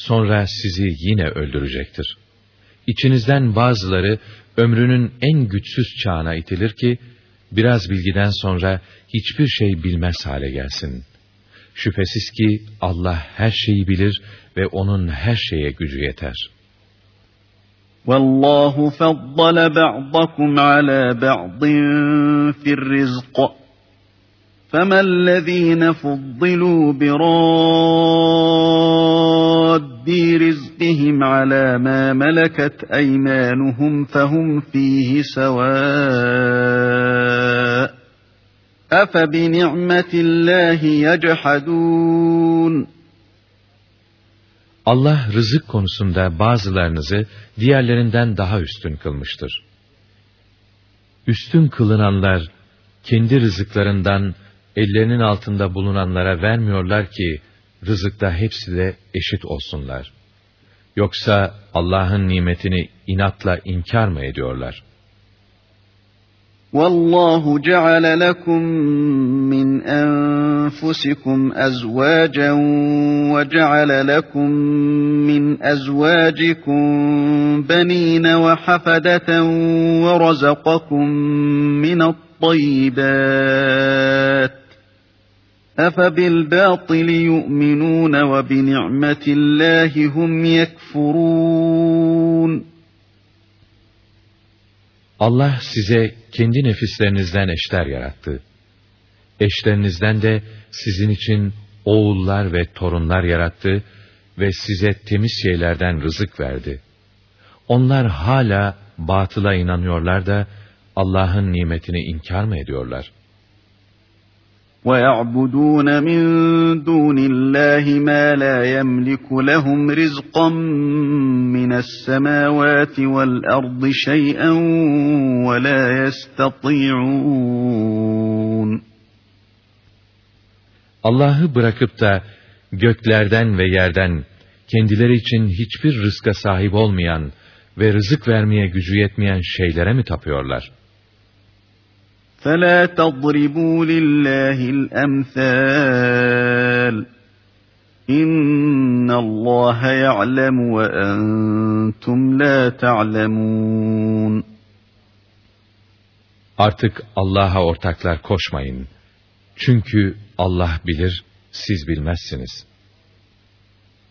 Sonra sizi yine öldürecektir. İçinizden bazıları ömrünün en güçsüz çağına itilir ki, biraz bilgiden sonra hiçbir şey bilmez hale gelsin. Şüphesiz ki Allah her şeyi bilir ve O'nun her şeye gücü yeter.'' والله فضل بعضكم على بعض في الرزق فما الذين فضلوا براد رزقهم على ما ملكت ايمانهم فهم فيه سواء افبنعمه الله يجحدون Allah rızık konusunda bazılarınızı diğerlerinden daha üstün kılmıştır. Üstün kılınanlar kendi rızıklarından ellerinin altında bulunanlara vermiyorlar ki rızıkta hepsi de eşit olsunlar. Yoksa Allah'ın nimetini inatla inkar mı ediyorlar?' والله جعل لكم من أنفسكم أزواجا وجعل لكم من أزواجكم بنين وحفدة ورزقكم من الطيبات أفبالباطل يؤمنون وبنعمة الله هم يكفرون Allah size kendi nefislerinizden eşler yarattı. Eşlerinizden de sizin için oğullar ve torunlar yarattı ve size temiz şeylerden rızık verdi. Onlar hala batıla inanıyorlar da Allah'ın nimetini inkar mı ediyorlar? وَيَعْبُدُونَ مِنْ دُونِ اللّٰهِ مَا لَا يَمْلِكُ لَهُمْ رِزْقًا مِنَ السَّمَاوَاتِ وَالْأَرْضِ شَيْئًا وَلَا يَسْتَطِيعُونَ Allah'ı bırakıp da göklerden ve yerden kendileri için hiçbir rızka sahip olmayan ve rızık vermeye gücü yetmeyen şeylere mi tapıyorlar?'' فَلَا تَضْرِبُوا لِلّٰهِ الْأَمْثَالِ İnna Allah ya'lemu ve entum la ta'lemun. Artık Allah'a ortaklar koşmayın. Çünkü Allah bilir, siz bilmezsiniz.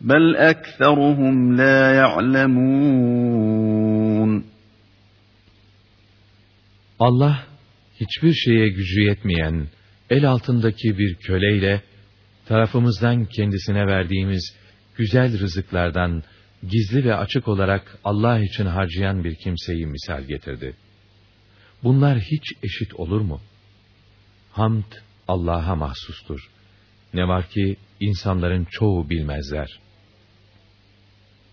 Bel ekseruhum la ya'lemun. Allah hiçbir şeye gücü yetmeyen el altındaki bir köleyle tarafımızdan kendisine verdiğimiz güzel rızıklardan gizli ve açık olarak Allah için harcayan bir kimseyi misal getirdi. Bunlar hiç eşit olur mu? Hamd Allah'a mahsustur. Ne var ki insanların çoğu bilmezler.''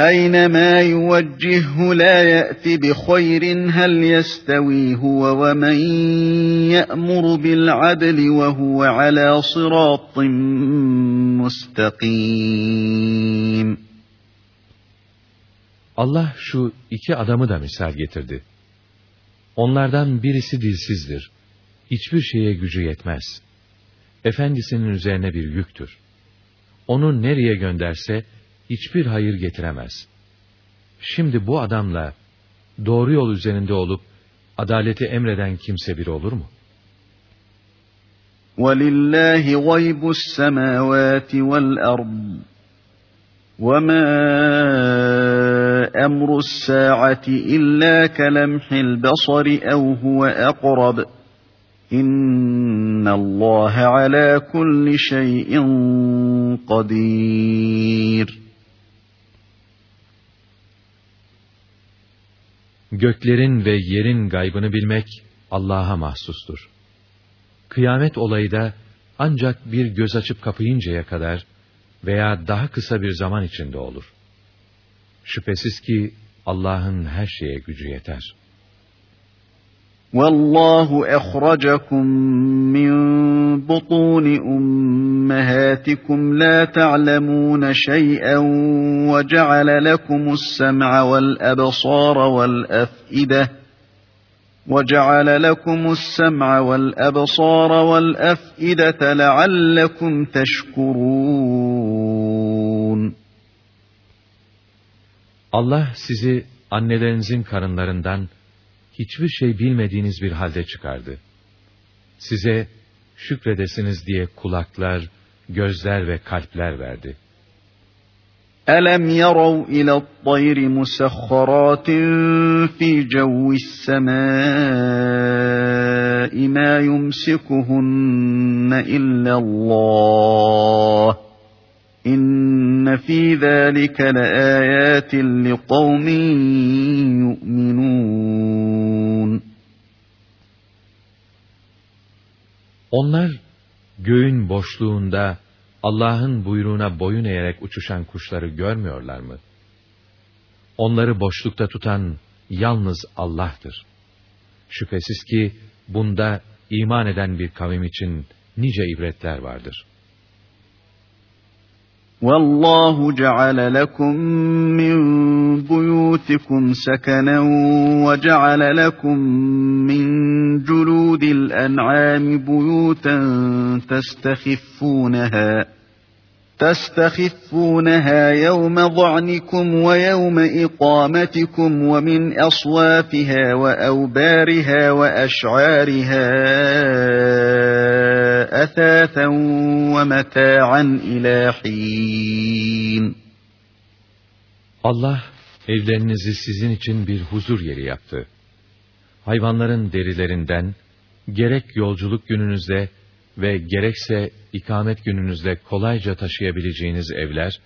اينما يوجهه لا يات بخير هل يستوي هو ومن يامر بالعدل وهو على صراط مستقيم Allah şu iki adamı da misal getirdi. Onlardan birisi dilsizdir. Hiçbir şeye gücü yetmez. Efendisinin üzerine bir yüktür. Onu nereye gönderse, hiçbir hayır getiremez. Şimdi bu adamla doğru yol üzerinde olup adaleti emreden kimse bir olur mu? وَلِلَّهِ غَيْبُ السَّمَاوَاتِ وَالْأَرْضِ وَمَا أَمْرُ السَّاعَةِ إِلَّا كَلَمْحِ الْبَصَرِ أَوْ هُوَ أَقْرَبُ إِنَّ اللَّهَ عَلَى كُلِّ شَيْءٍ قَدِيرٌ Göklerin ve yerin gaybını bilmek Allah'a mahsustur. Kıyamet olayı da ancak bir göz açıp kapayıncaya kadar veya daha kısa bir zaman içinde olur. Şüphesiz ki Allah'ın her şeye gücü yeter.'' والله اخرجكم من بطون امهاتكم لا تعلمون شيئا وجعل لكم السمع والابصار والافئده وجعل لكم السمع والابصار والافئده لعلكم تشكرون Allah sizi annelerinizin karınlarından hiçbir şey bilmediğiniz bir halde çıkardı. Size şükredesiniz diye kulaklar, gözler ve kalpler verdi. ألم يروا إلى الطير مسخرات في جو السماء ما يمسكهن إلا الله İnne fî zâlike le âyâtin li. Onlar göğün boşluğunda Allah'ın buyruğuna boyun eğerek uçuşan kuşları görmüyorlar mı? Onları boşlukta tutan yalnız Allah'tır. Şüphesiz ki bunda iman eden bir kavim için nice ibretler vardır. وَاللّٰهُ جَعَلَ لَكُم مِّن بُيُوتِكُمْ سَكَنًا وَجَعَلَ لَكُم مِّن جُلُودِ الْأَنْعَامِ بُيُوتًا تَسْتَخِفُّونَهَا تستخفونها يوم ظعنكم ويوم إقامتكم ومن أصوافها وأوبارها وأشعارها أثاثا ومتاعا إلى حين Allah evlerinizi sizin için bir huzur yeri yaptı. Hayvanların derilerinden gerek yolculuk gününüzde ve gerekse ikamet gününüzde kolayca taşıyabileceğiniz evler,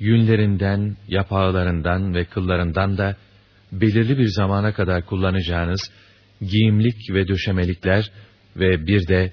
yünlerinden, yapağlarından ve kıllarından da belirli bir zamana kadar kullanacağınız giyimlik ve döşemelikler ve bir de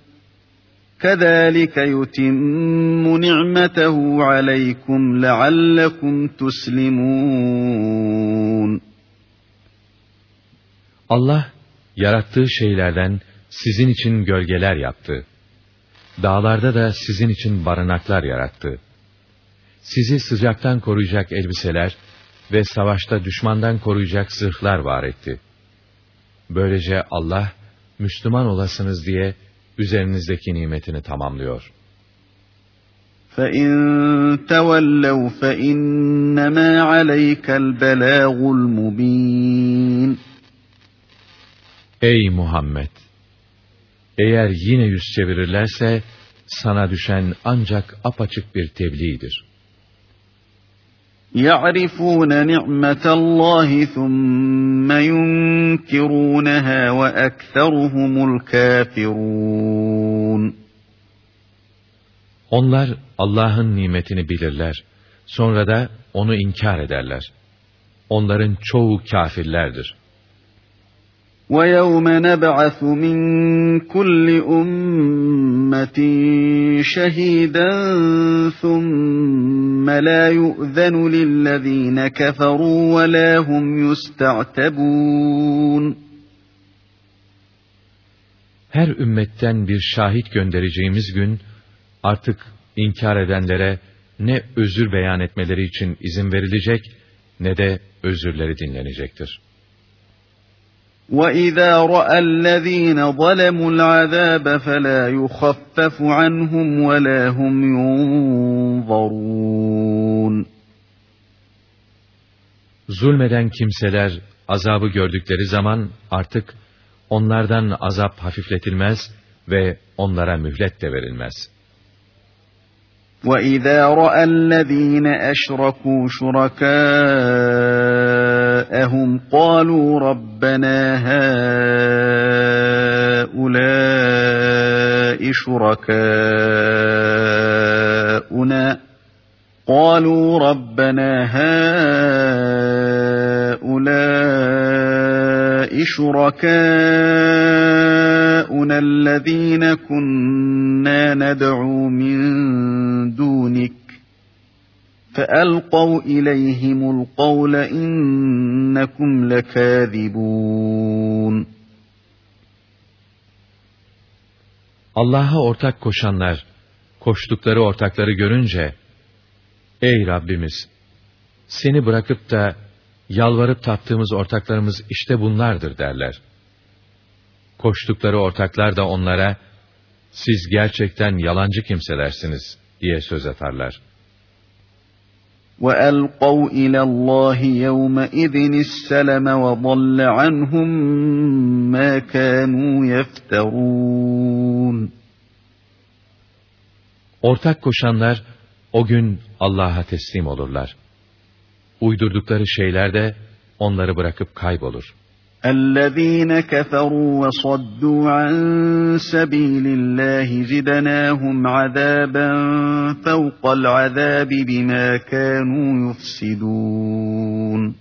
كَذَٰلِكَ يُتِمُّ نِعْمَتَهُ عَلَيْكُمْ لَعَلَّكُمْ تُسْلِمُونَ Allah, yarattığı şeylerden sizin için gölgeler yaptı. Dağlarda da sizin için barınaklar yarattı. Sizi sıcaktan koruyacak elbiseler ve savaşta düşmandan koruyacak zırhlar var etti. Böylece Allah, Müslüman olasınız diye, üzerinizdeki nimetini tamamlıyor. فَاِنْ تَوَلَّوْا فَاِنَّمَا عَلَيْكَ الْبَلَاغُ الْمُب۪ينَ Ey Muhammed! Eğer yine yüz çevirirlerse, sana düşen ancak apaçık bir tebliğdir. يَعْرِفُونَ نِعْمَةَ اللّٰهِ ثُمَّ يُنْكِرُونَهَا وَأَكْثَرُهُمُ الْكَافِرُونَ Onlar Allah'ın nimetini bilirler. Sonra da onu inkar ederler. Onların çoğu kafirlerdir. وَيَوْمَ نَبْعَثُ مِنْ كُلِّ أُمَّةٍ شَهِيدًا ثُمَّ لَا يُؤْذَنُ لِلَّذ۪ينَ كَفَرُوا وَلَا هُمْ يُسْتَعْتَبُونَ Her ümmetten bir şahit göndereceğimiz gün, artık inkar edenlere ne özür beyan etmeleri için izin verilecek, ne de özürleri dinlenecektir. وَإِذَا رَأَى الَّذ۪ينَ ظَلَمُوا الْعَذَابَ فَلَا يُخَفَّفُ عَنْهُمْ وَلَا هُمْ يُنظَرُونَ Zulmeden kimseler azabı gördükleri zaman artık onlardan azap hafifletilmez ve onlara mühlet de verilmez.'' وَإِذَا رَأَى الَّذ۪ينَ أَشْرَكُوا شُرَكَاءَهُمْ قَالُوا رَبَّنَا هَٰؤُلَاءِ شُرَكَاؤُنَا قَالُوا رَبَّنَا هَٰؤُلَاءِ شُرَكَاؤُنَا الَّذ۪ينَ كُنَّا نَدْعُو مِن دُونِكَ فَأَلْقَوْا إِلَيْهِمُ الْقَوْلَ إِنَّكُمْ لَكَاذِبُونَ Allah'a ortak koşanlar, koştukları ortakları görünce, Ey Rabbimiz! Seni bırakıp da yalvarıp taptığımız ortaklarımız işte bunlardır derler. Koştukları ortaklar da onlara, siz gerçekten yalancı kimselersiniz diye söz atarlar. وَأَلْقَوْا إِلَى اللّٰهِ يَوْمَئِذٍ السَّلَمَ وَضَلَّ عَنْهُمْ مَا كَانُوا يَفْتَرُونَ Ortak koşanlar o gün Allah'a teslim olurlar. Uydurdukları şeyler de onları bırakıp kaybolur. اَلَّذ۪ينَ كَفَرُوا وَصَدُّوا عَنْ سَب۪يلِ اللّٰهِ زِدَنَاهُمْ عَذَابًا فَوْقَ الْعَذَابِ بِمَا كَانُوا يُفْسِدُونَ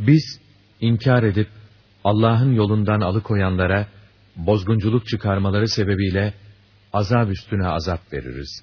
Biz inkar edip Allah'ın yolundan alıkoyanlara bozgunculuk çıkarmaları sebebiyle azap üstüne azap veririz.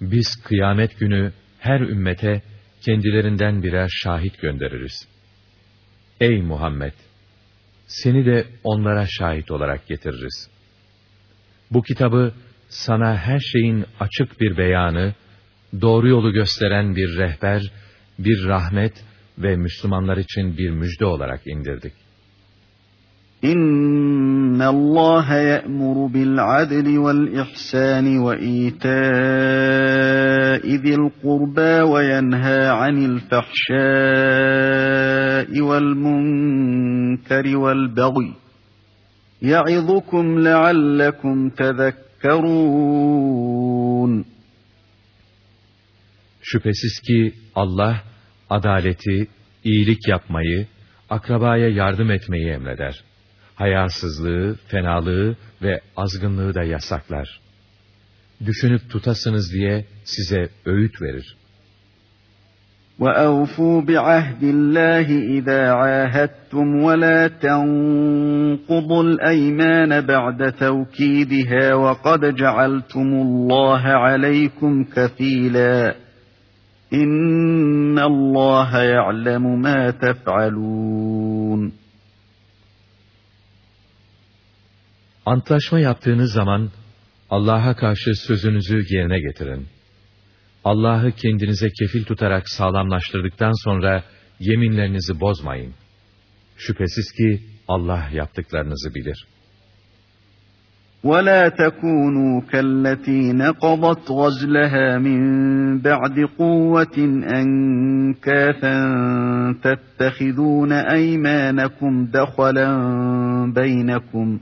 Biz kıyamet günü her ümmete kendilerinden birer şahit göndeririz. Ey Muhammed! Seni de onlara şahit olarak getiririz. Bu kitabı sana her şeyin açık bir beyanı, doğru yolu gösteren bir rehber, bir rahmet ve Müslümanlar için bir müjde olarak indirdik. إن الله يأمر بالعدل والإحسان وإيتاء ذي القربى وينهى عن الفحشاء والمنكر والبغي يعظكم لعلكم تذكرون Şüphesiz ki Allah adaleti, iyilik yapmayı, akrabaya yardım etmeyi emreder. hayasızlığı, fenalığı ve azgınlığı da yasaklar. Düşünüp tutasınız diye size öğüt verir. وَأَوْفُوا بِعَهْدِ اللّٰهِ اِذَا عَاهَدتُّمْ وَلَا تَنْقُضُوا الْاَيْمَانَ بَعْدَ تَوْكِيدِهَا وَقَدْ جَعَلْتُمُ اللّٰهَ عَلَيْكُمْ كَفِيلًا اِنَّ اللّٰهَ يَعْلَمُ مَا تَفْعَلُونَ Antlaşma yaptığınız zaman Allah'a karşı sözünüzü yerine getirin. Allah'ı kendinize kefil tutarak sağlamlaştırdıktan sonra yeminlerinizi bozmayın. Şüphesiz ki Allah yaptıklarınızı bilir. وَلَا تَكُونُوا كَالَّتِي نَقَضَتْ غَزْلَهَا مِنْ بَعْدِ قُوَّةٍ أَنْكَاثًا تَتَّخِذُونَ أَيْمَانَكُمْ دَخَلًا بَيْنَكُمْ ۖ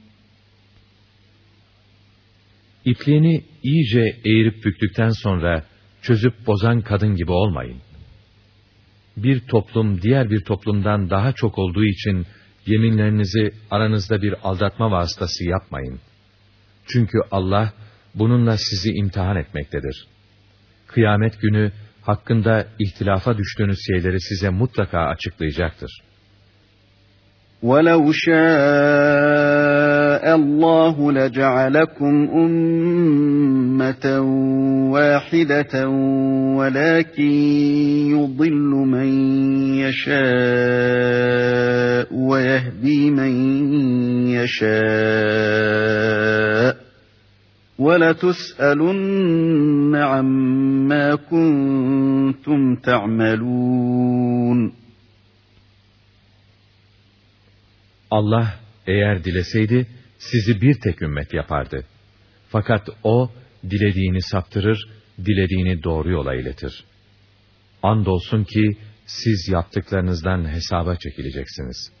İpliğini iyice eğirip büktükten sonra çözüp bozan kadın gibi olmayın. Bir toplum diğer bir toplumdan daha çok olduğu için yeminlerinizi aranızda bir aldatma vasıtası yapmayın. Çünkü Allah bununla sizi imtihan etmektedir. Kıyamet günü hakkında ihtilafa düştüğünüz şeyleri size mutlaka açıklayacaktır. وَلَوْ شَاءَ اللّٰهُ لَجَعَلَكُمْ أُمَّةً وَاحِدَةً وَلَكِنْ يُضِلُّ مَنْ يَشَاءُ وَيَهْدِي مَنْ يَشَاءُ وَلَتُسْأَلُنَّ عَمَّا كُنْتُمْ تَعْمَلُونَ. Allah eğer dileseydi sizi bir tek ümmet yapardı. Fakat o dilediğini saptırır, dilediğini doğru yola iletir. Andolsun ki siz yaptıklarınızdan hesaba çekileceksiniz.''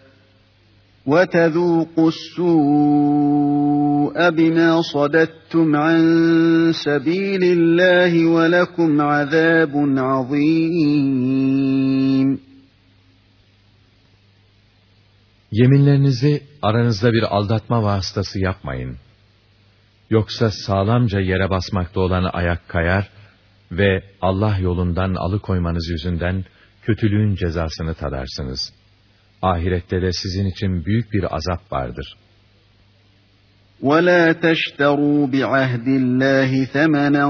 وتذوقوا السوء بما صددتم عن سبيل الله ولكم عذاب عظيم Yeminlerinizi aranızda bir aldatma vasıtası yapmayın. Yoksa sağlamca yere basmakta olan ayak kayar ve Allah yolundan alıkoymanız yüzünden kötülüğün cezasını tadarsınız.'' Ahirette de sizin için büyük bir azap vardır. وَلَا تَشْتَرُوا بِعَهْدِ اللّٰهِ ثَمَنًا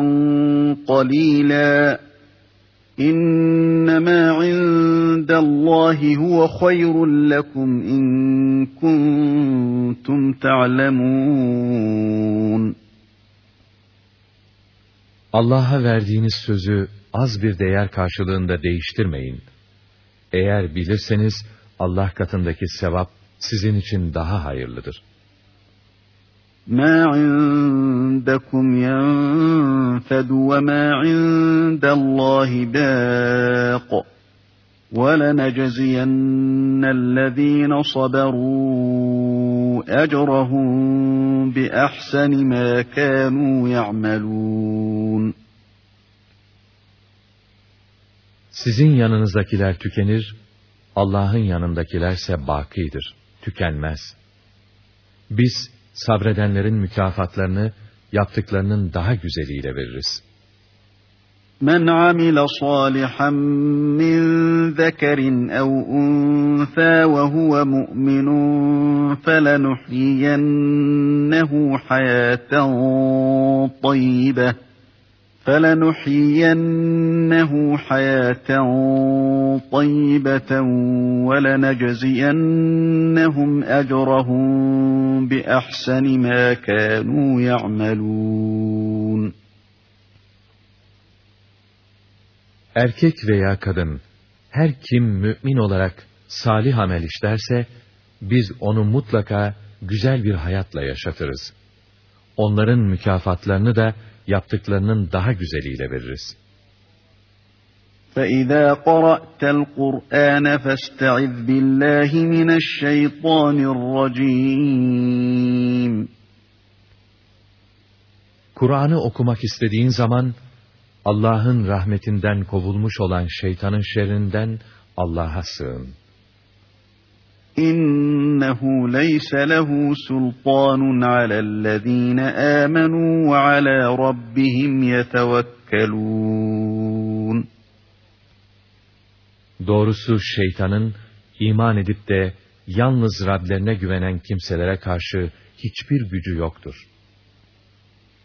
قَلِيلًا إِنَّمَا عِندَ اللّٰهِ هُوَ خَيْرٌ لَكُمْ إِن كُنتُمْ تَعْلَمُونَ Allah'a verdiğiniz sözü az bir değer karşılığında değiştirmeyin. Eğer bilirseniz, Allah katındaki sevap sizin için daha hayırlıdır. مَا عِنْدَكُمْ يَنْفَدُ وَمَا عِنْدَ اللّٰهِ بَاقٍ وَلَنَجَزِيَنَّ الَّذ۪ينَ صَبَرُوا اَجْرَهُمْ بِأَحْسَنِ مَا كَانُوا يَعْمَلُونَ Sizin yanınızdakiler tükenir Allah'ın yanındakilerse bakidir, tükenmez. Biz sabredenlerin mükafatlarını yaptıklarının daha güzeliyle veririz. Men amila salihan min zekerin ev unfa ve huve mu'minun felenuhyiyennehu hayaten tayyibeh فَلَنُحْيِيَنَّهُ حَيَاةً طَيِّبَةً وَلَنَجْزِيَنَّهُمْ أَجْرَهُمْ بِأَحْسَنِ مَا كَانُوا يَعْمَلُونَ Erkek veya kadın, her kim mümin olarak salih amel işlerse, biz onu mutlaka güzel bir hayatla yaşatırız. Onların mükafatlarını da, yaptıklarının daha güzeliyle veririz. فَإِذَا قَرَأْتَ الْقُرْآنَ فَاسْتَعِذْ بِاللّٰهِ مِنَ الشَّيْطَانِ الرَّجِيمِ Kur'an'ı okumak istediğin zaman, Allah'ın rahmetinden kovulmuş olan şeytanın şerrinden Allah'a sığın. İnnehu leyse lehu sultanun alellezine amenu ve ala rabbihim yetevekkelun. Doğrusu şeytanın iman edip de yalnız Rablerine güvenen kimselere karşı hiçbir gücü yoktur.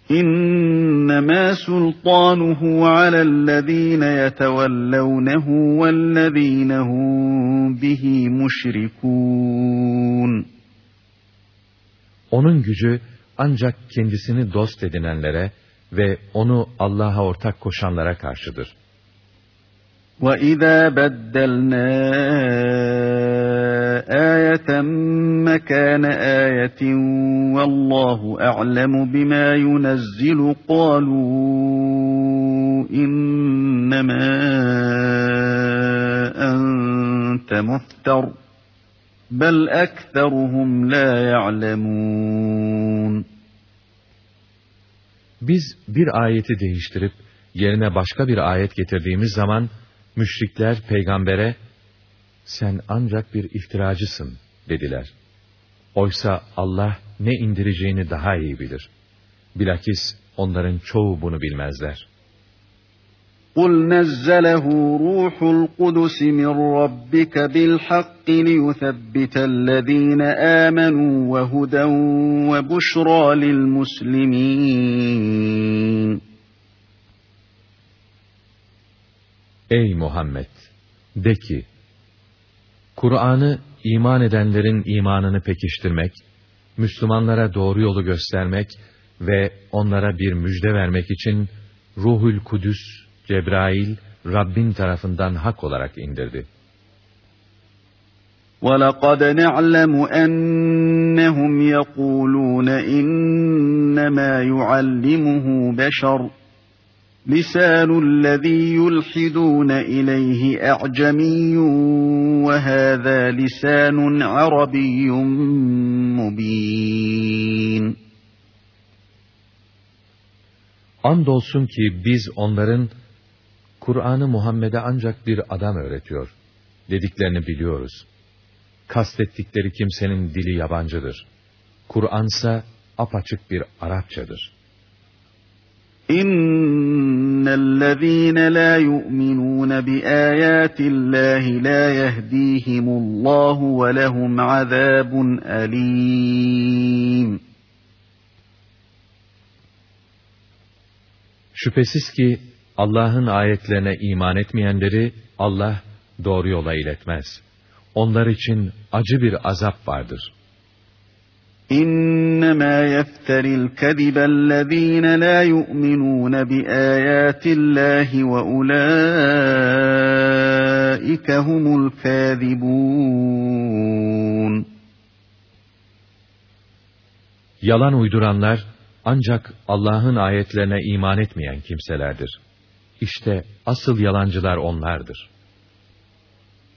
İnnemâ sultanuhu alellezîne yetevellevnehu vellezîne hum bihi müşrikûn. Onun gücü ancak kendisini dost edinenlere ve onu Allah'a ortak koşanlara karşıdır. وَإِذَا بَدَّلْنَا آيَةً مَكَانَ آيَةٍ وَاللّٰهُ أَعْلَمُ بِمَا يُنَزِّلُ قَالُوا إِنَّمَا أَنْتَ مُفْتَرٍ بَلْ أَكْثَرُهُمْ لَا يَعْلَمُونَ Biz bir ayeti değiştirip yerine başka bir ayet getirdiğimiz zaman Müşrikler peygambere, sen ancak bir iftiracısın dediler. Oysa Allah ne indireceğini daha iyi bilir. Bilakis onların çoğu bunu bilmezler. قُلْ نَزَّلَهُ رُوحُ الْقُدُسِ مِنْ رَبِّكَ بِالْحَقِّ لِيُثَبِّتَ الَّذ۪ينَ آمَنُوا وَهُدًى وَبُشْرَى لِلْمُسْلِمِينَ Ey Muhammed! De ki, Kur'an'ı iman edenlerin imanını pekiştirmek, Müslümanlara doğru yolu göstermek ve onlara bir müjde vermek için Ruhul Kudüs, Cebrail, Rabbin tarafından hak olarak indirdi. وَلَقَدْ نَعْلَمُ أَنَّهُمْ يَقُولُونَ إِنَّمَا يُعَلِّمُهُ بَشَرٌ لِسَانُ الَّذ۪ي يُلْحِدُونَ إِلَيْهِ أَعْجَمِيٌّ وَهَذَا لِسَانٌ عَرَبِيٌّ مُب۪ينٌ Andolsun ki biz onların Kur'an'ı Muhammed'e ancak bir adam öğretiyor dediklerini biliyoruz. Kastettikleri kimsenin dili yabancıdır. Kur'ansa apaçık bir Arapçadır. İnnellezîne lâ yu'minûne bi âyâtillâhi lâ yehdîhimullahu ve lehum azâbun alîm. Şüphesiz ki Allah'ın ayetlerine iman etmeyenleri Allah doğru yola iletmez. Onlar için acı bir azap vardır. İnnemâ yefteril kezibellezîne lâ yu'minûne bi âyâtillâhi ve ulâike humul kâzibûn. Yalan uyduranlar ancak Allah'ın ayetlerine iman etmeyen kimselerdir. İşte asıl yalancılar onlardır.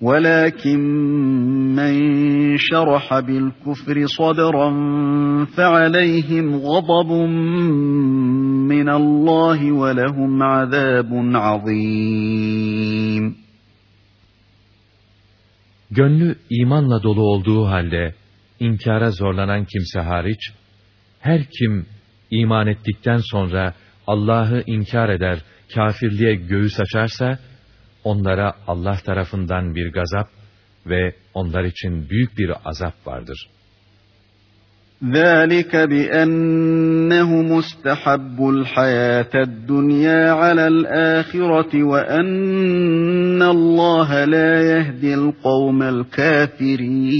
ولكن من شرح بالكفر صدرا فعليهم غضب من الله ولهم عذاب عظيم Gönlü imanla dolu olduğu halde inkara zorlanan kimse hariç, her kim iman ettikten sonra Allah'ı inkar eder, kafirliğe göğüs açarsa, onlara Allah tarafından bir gazap ve onlar için büyük bir azap vardır. ذَٰلِكَ بِأَنَّهُ مُسْتَحَبُّ الْحَيَاةَ الدُّنْيَا عَلَى الْآخِرَةِ وَأَنَّ اللّٰهَ لَا يَهْدِي الْقَوْمَ الْكَافِرِينَ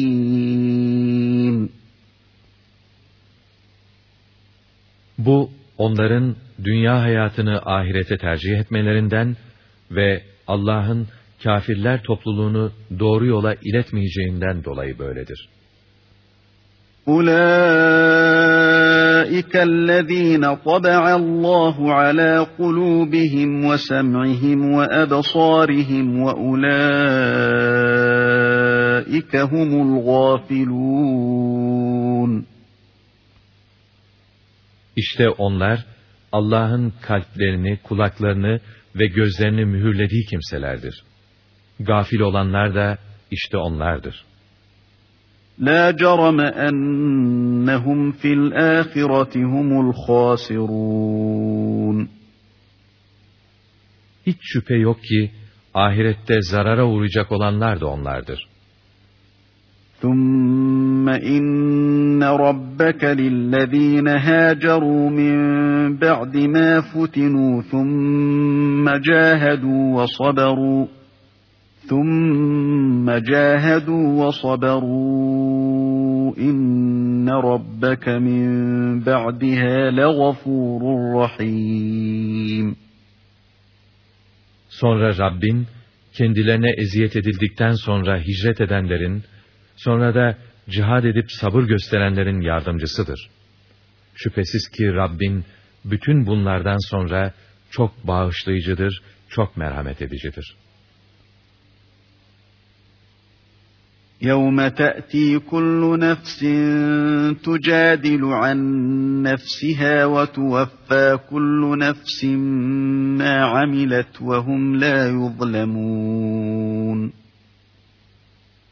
Bu, onların dünya hayatını ahirete tercih etmelerinden ve Allah'ın kafirler topluluğunu doğru yola iletmeyeceğinden dolayı böyledir. أُولَٰئِكَ الَّذ۪ينَ طَبَعَ اللّٰهُ عَلَى قُلُوبِهِمْ وَسَمْعِهِمْ وَأَبْصَارِهِمْ وَأُولَٰئِكَ هُمُ الْغَافِلُونَ İşte onlar Allah'ın kalplerini, kulaklarını ve gözlerini mühürlediği kimselerdir. Gafil olanlar da işte onlardır. La cerame ennehum fil ahireti humul khasirun. Hiç şüphe yok ki ahirette zarara uğrayacak olanlar da onlardır. ثُمَّ إِنَّ رَبَّكَ لِلَّذ۪ينَ هَاجَرُوا مِنْ بَعْدِ مَا فُتِنُوا ثُمَّ جَاهَدُوا وَصَبَرُوا ثُمَّ جَاهَدُوا وَصَبَرُوا إِنَّ رَبَّكَ مِنْ بَعْدِهَا لَغَفُورٌ رَحِيمٌ Sonra Rabbin, kendilerine eziyet edildikten sonra hicret edenlerin, Sonra da cihad edip sabır gösterenlerin yardımcısıdır. Şüphesiz ki Rabbin bütün bunlardan sonra çok bağışlayıcıdır, çok merhamet edicidir. يَوْمَ تَأْتِي كُلُّ نَفْسٍ تُجَادِلُ عَنْ نَفْسِهَا وَتُوَفَّى كُلُّ نَفْسٍ مَا عَمِلَتْ وَهُمْ لَا يُظْلَمُونَ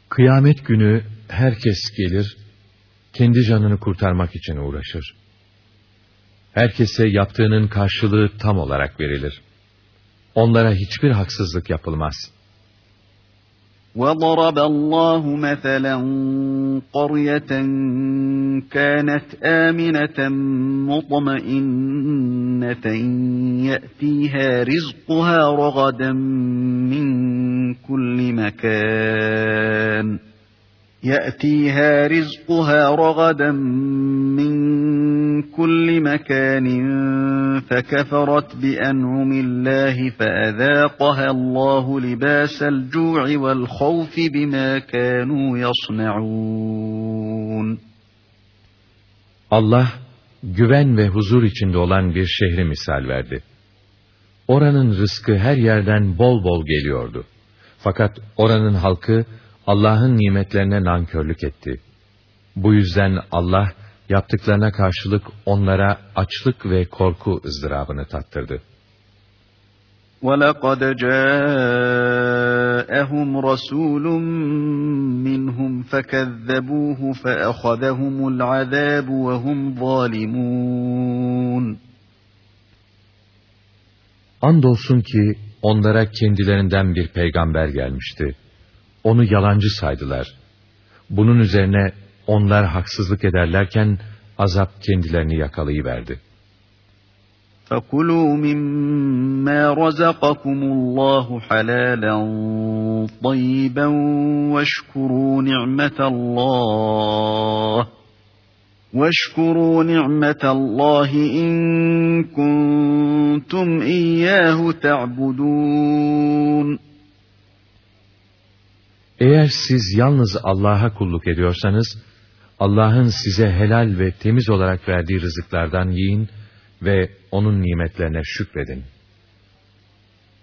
Kıyamet günü herkes gelir, kendi canını kurtarmak için uğraşır. Herkese yaptığının karşılığı tam olarak verilir. Onlara hiçbir haksızlık yapılmaz. وضرب الله مثلا قرية كانت آمنة مطمئنة يأتيها رزقها رغدا من كل مكان يأتيها رزقها رغدا من كل مكان فكفرت بأنعم الله فأذاقها الله لباس الجوع والخوف بما كانوا يصنعون Allah güven ve huzur içinde olan bir şehri misal verdi. Oranın rızkı her yerden bol bol geliyordu. Fakat oranın halkı Allah'ın nimetlerine nankörlük etti. Bu yüzden Allah yaptıklarına karşılık onlara açlık ve korku ızdırabını tattırdı. وَلَقَدْ جَاءَهُمْ رَسُولٌ مِّنْهُمْ فَكَذَّبُوهُ فَأَخَذَهُمُ الْعَذَابُ وَهُمْ ظَالِمُونَ Andolsun ki onlara kendilerinden bir peygamber gelmişti. Onu yalancı saydılar. Bunun üzerine onlar haksızlık ederlerken azap kendilerini yakalayıverdi. فَكُلُوا مِمَّا رَزَقَكُمُ اللّٰهُ حَلَالًا طَيِّبًا وَاشْكُرُوا نِعْمَةَ اللّٰهِ وَاشْكُرُوا نِعْمَةَ اللّٰهِ اِنْ كُنْتُمْ اِيَّاهُ تَعْبُدُونَ Eğer siz yalnız Allah'a kulluk ediyorsanız, Allah'ın size helal ve temiz olarak verdiği rızıklardan yiyin ve O'nun nimetlerine şükredin.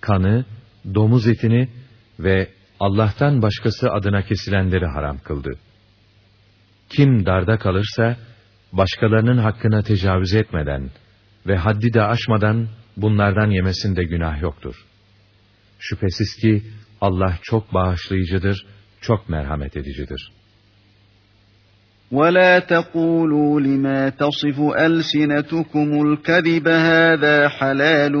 kanı, domuz etini ve Allah'tan başkası adına kesilenleri haram kıldı. Kim darda kalırsa, başkalarının hakkına tecavüz etmeden ve haddi de aşmadan bunlardan yemesinde günah yoktur. Şüphesiz ki Allah çok bağışlayıcıdır, çok merhamet edicidir. ولا تقولوا لما تصف ألسنتكم الكذب هذا حلال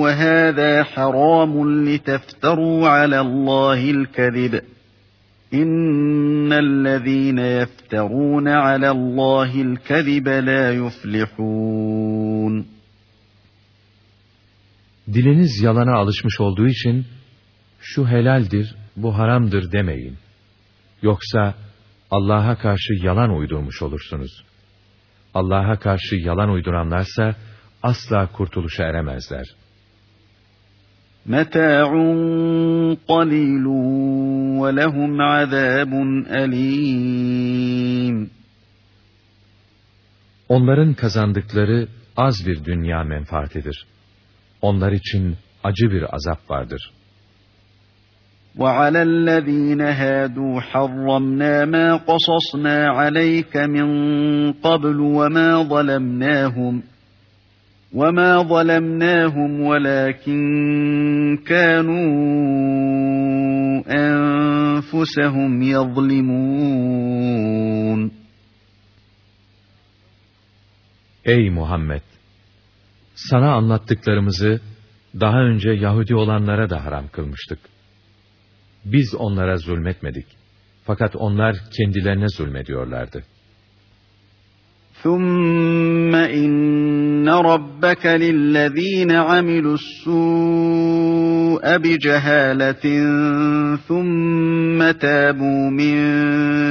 وهذا حرام لتفتروا على الله الكذب إن الذين يفترون على الله الكذب لا يفلحون Diliniz yalana alışmış olduğu için şu helaldir, bu haramdır demeyin. Yoksa Allah'a karşı yalan uydurmuş olursunuz. Allah'a karşı yalan uyduranlarsa asla kurtuluşa eremezler. مَتَاعٌ قَلِيلٌ وَلَهُمْ عَذَابٌ أَلِيمٌ Onların kazandıkları az bir dünya menfaatidir. Onlar için acı bir azap vardır. وَعَلَى الَّذ۪ينَ هَادُوا حَرَّمْنَا مَا قَصَصْنَا عَلَيْكَ مِنْ قَبْلُ وَمَا ظَلَمْنَاهُمْ وَمَا ظَلَمْنَاهُمْ وَلَكِنْ كَانُوا أَنفُسَهُمْ يَظْلِمُونَ Ey Muhammed! Sana anlattıklarımızı daha önce Yahudi olanlara da haram kılmıştık. Biz onlara zulmetmedik. Fakat onlar kendilerine zulmediyorlardı. ثُمَّ إِنَّ رَبَّكَ لِلَّذ۪ينَ عَمِلُوا السُّوءَ بِجَهَالَةٍ ثُمَّ تَابُوا مِنْ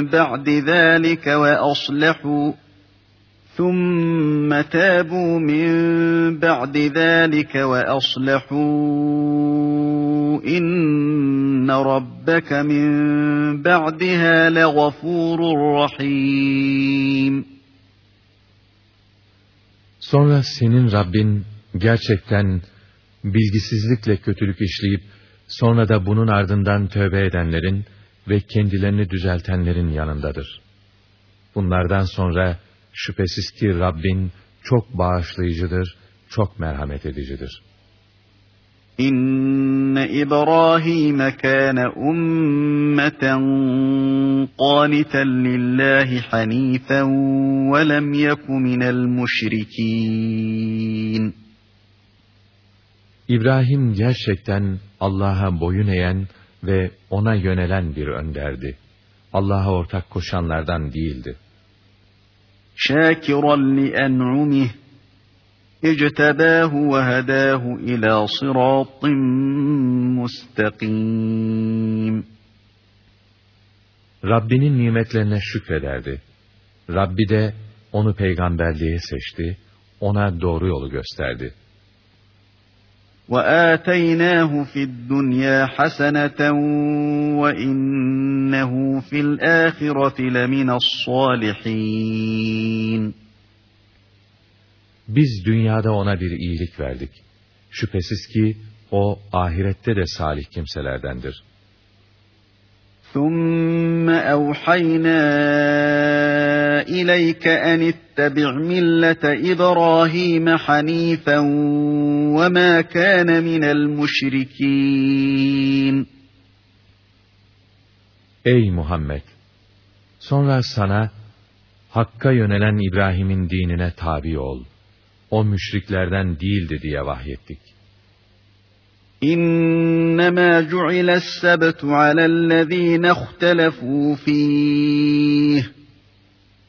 بَعْدِ ذَٰلِكَ وَأَصْلَحُوا ثُمَّ تَابُوا مِنْ بَعْدِ ذَٰلِكَ وَأَصْلَحُوا إِنَّ رَبَّكَ مِنْ بَعْدِهَا لَغَفُورٌ رَحِيمٌ Sonra senin Rabbin gerçekten bilgisizlikle kötülük işleyip sonra da bunun ardından tövbe edenlerin ve kendilerini düzeltenlerin yanındadır. Bunlardan sonra şüphesiz ki Rabbin çok bağışlayıcıdır, çok merhamet edicidir. İnne İbrahim kana ummeten qaniten lillahi hanifen ve lem yeku minel müşrikin. İbrahim gerçekten Allah'a boyun eğen ve ona yönelen bir önderdi. Allah'a ortak koşanlardan değildi. Şakiran li en'umih اجتباه وهداه إلى صراط مستقيم Rabbinin nimetlerine şükrederdi. Rabbi de onu peygamberliğe seçti, ona doğru yolu gösterdi. وآتيناه في الدنيا حسنة وإنه في الآخرة لمن الصالحين Biz dünyada ona bir iyilik verdik. Şüphesiz ki o ahirette de salih kimselerdendir. ثم أوحينا إليك أن اتبع ملة إبراهيم حنيفا وما كان من المشركين Ey Muhammed! Sonra sana Hakk'a yönelen İbrahim'in dinine tabi ol. o müşriklerden değildi diye vahyettik. İnnemâ cu'iles sebtu alellezîne ihtelefû fîh.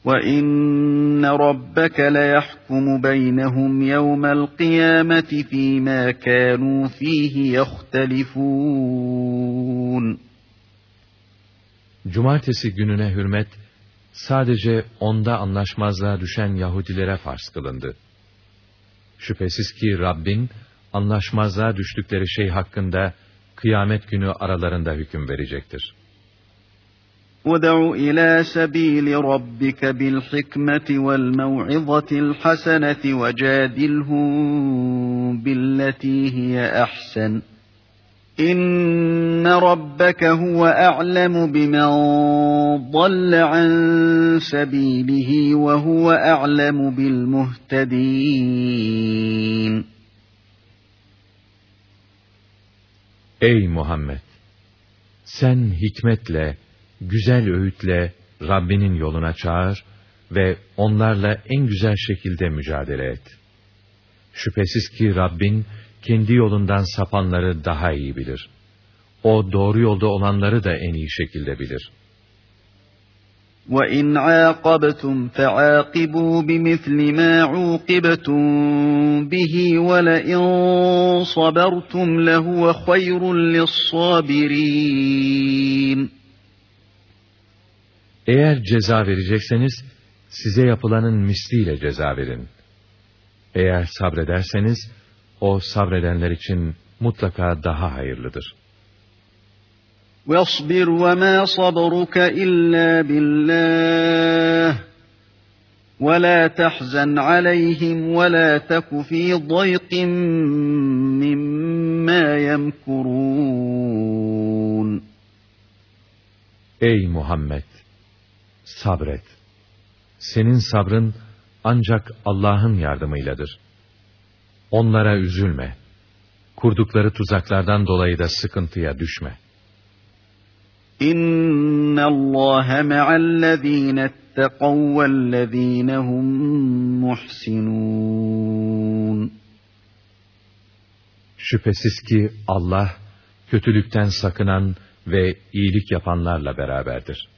Ve inne rabbeke leyahkumu beynehum yevmel kıyameti fîmâ kânû fîhi yehtelifûn. Cumartesi gününe hürmet sadece onda anlaşmazlığa düşen Yahudilere farz kılındı. Şüphesiz ki Rabbin, anlaşmazlığa düştükleri şey hakkında kıyamet günü aralarında hüküm verecektir. وَدَعُ إِلَى سَب۪يلِ رَبِّكَ بِالْحِكْمَةِ وَالْمَوْعِظَةِ الْحَسَنَةِ وَجَادِلْهُمْ بِالَّتِي هِيَ أَحْسَنُ İnne rabbeke huve a'lemu bimen dalle an sebilihi ve huve a'lemu bil muhtedin. Ey Muhammed! Sen hikmetle, güzel öğütle Rabbinin yoluna çağır ve onlarla en güzel şekilde mücadele et. Şüphesiz ki Rabbin, kendi yolundan sapanları daha iyi bilir. O doğru yolda olanları da en iyi şekilde bilir.'' وَإِنْ عَاقَبْتُمْ فَعَاقِبُوا بِمِثْلِ مَا عُوقِبْتُمْ بِهِ وَلَئِنْ صَبَرْتُمْ لَهُوَ خَيْرٌ لِلصَّابِرِينَ Eğer ceza verecekseniz, size yapılanın misliyle ceza verin. Eğer sabrederseniz, o sabredenler için mutlaka daha hayırlıdır. واصبر وما صبرك إلا بالله ولا تحزن عليهم ولا تك في ضيق مما يمكرون Ey Muhammed! Sabret. Senin sabrın ancak Allah'ın yardımıyladır. Onlara üzülme. Kurdukları tuzaklardan dolayı da sıkıntıya düşme. İnna Allah ma'allezine ittekav vellezine hum muhsinun. Şüphesiz ki Allah kötülükten sakınan ve iyilik yapanlarla beraberdir.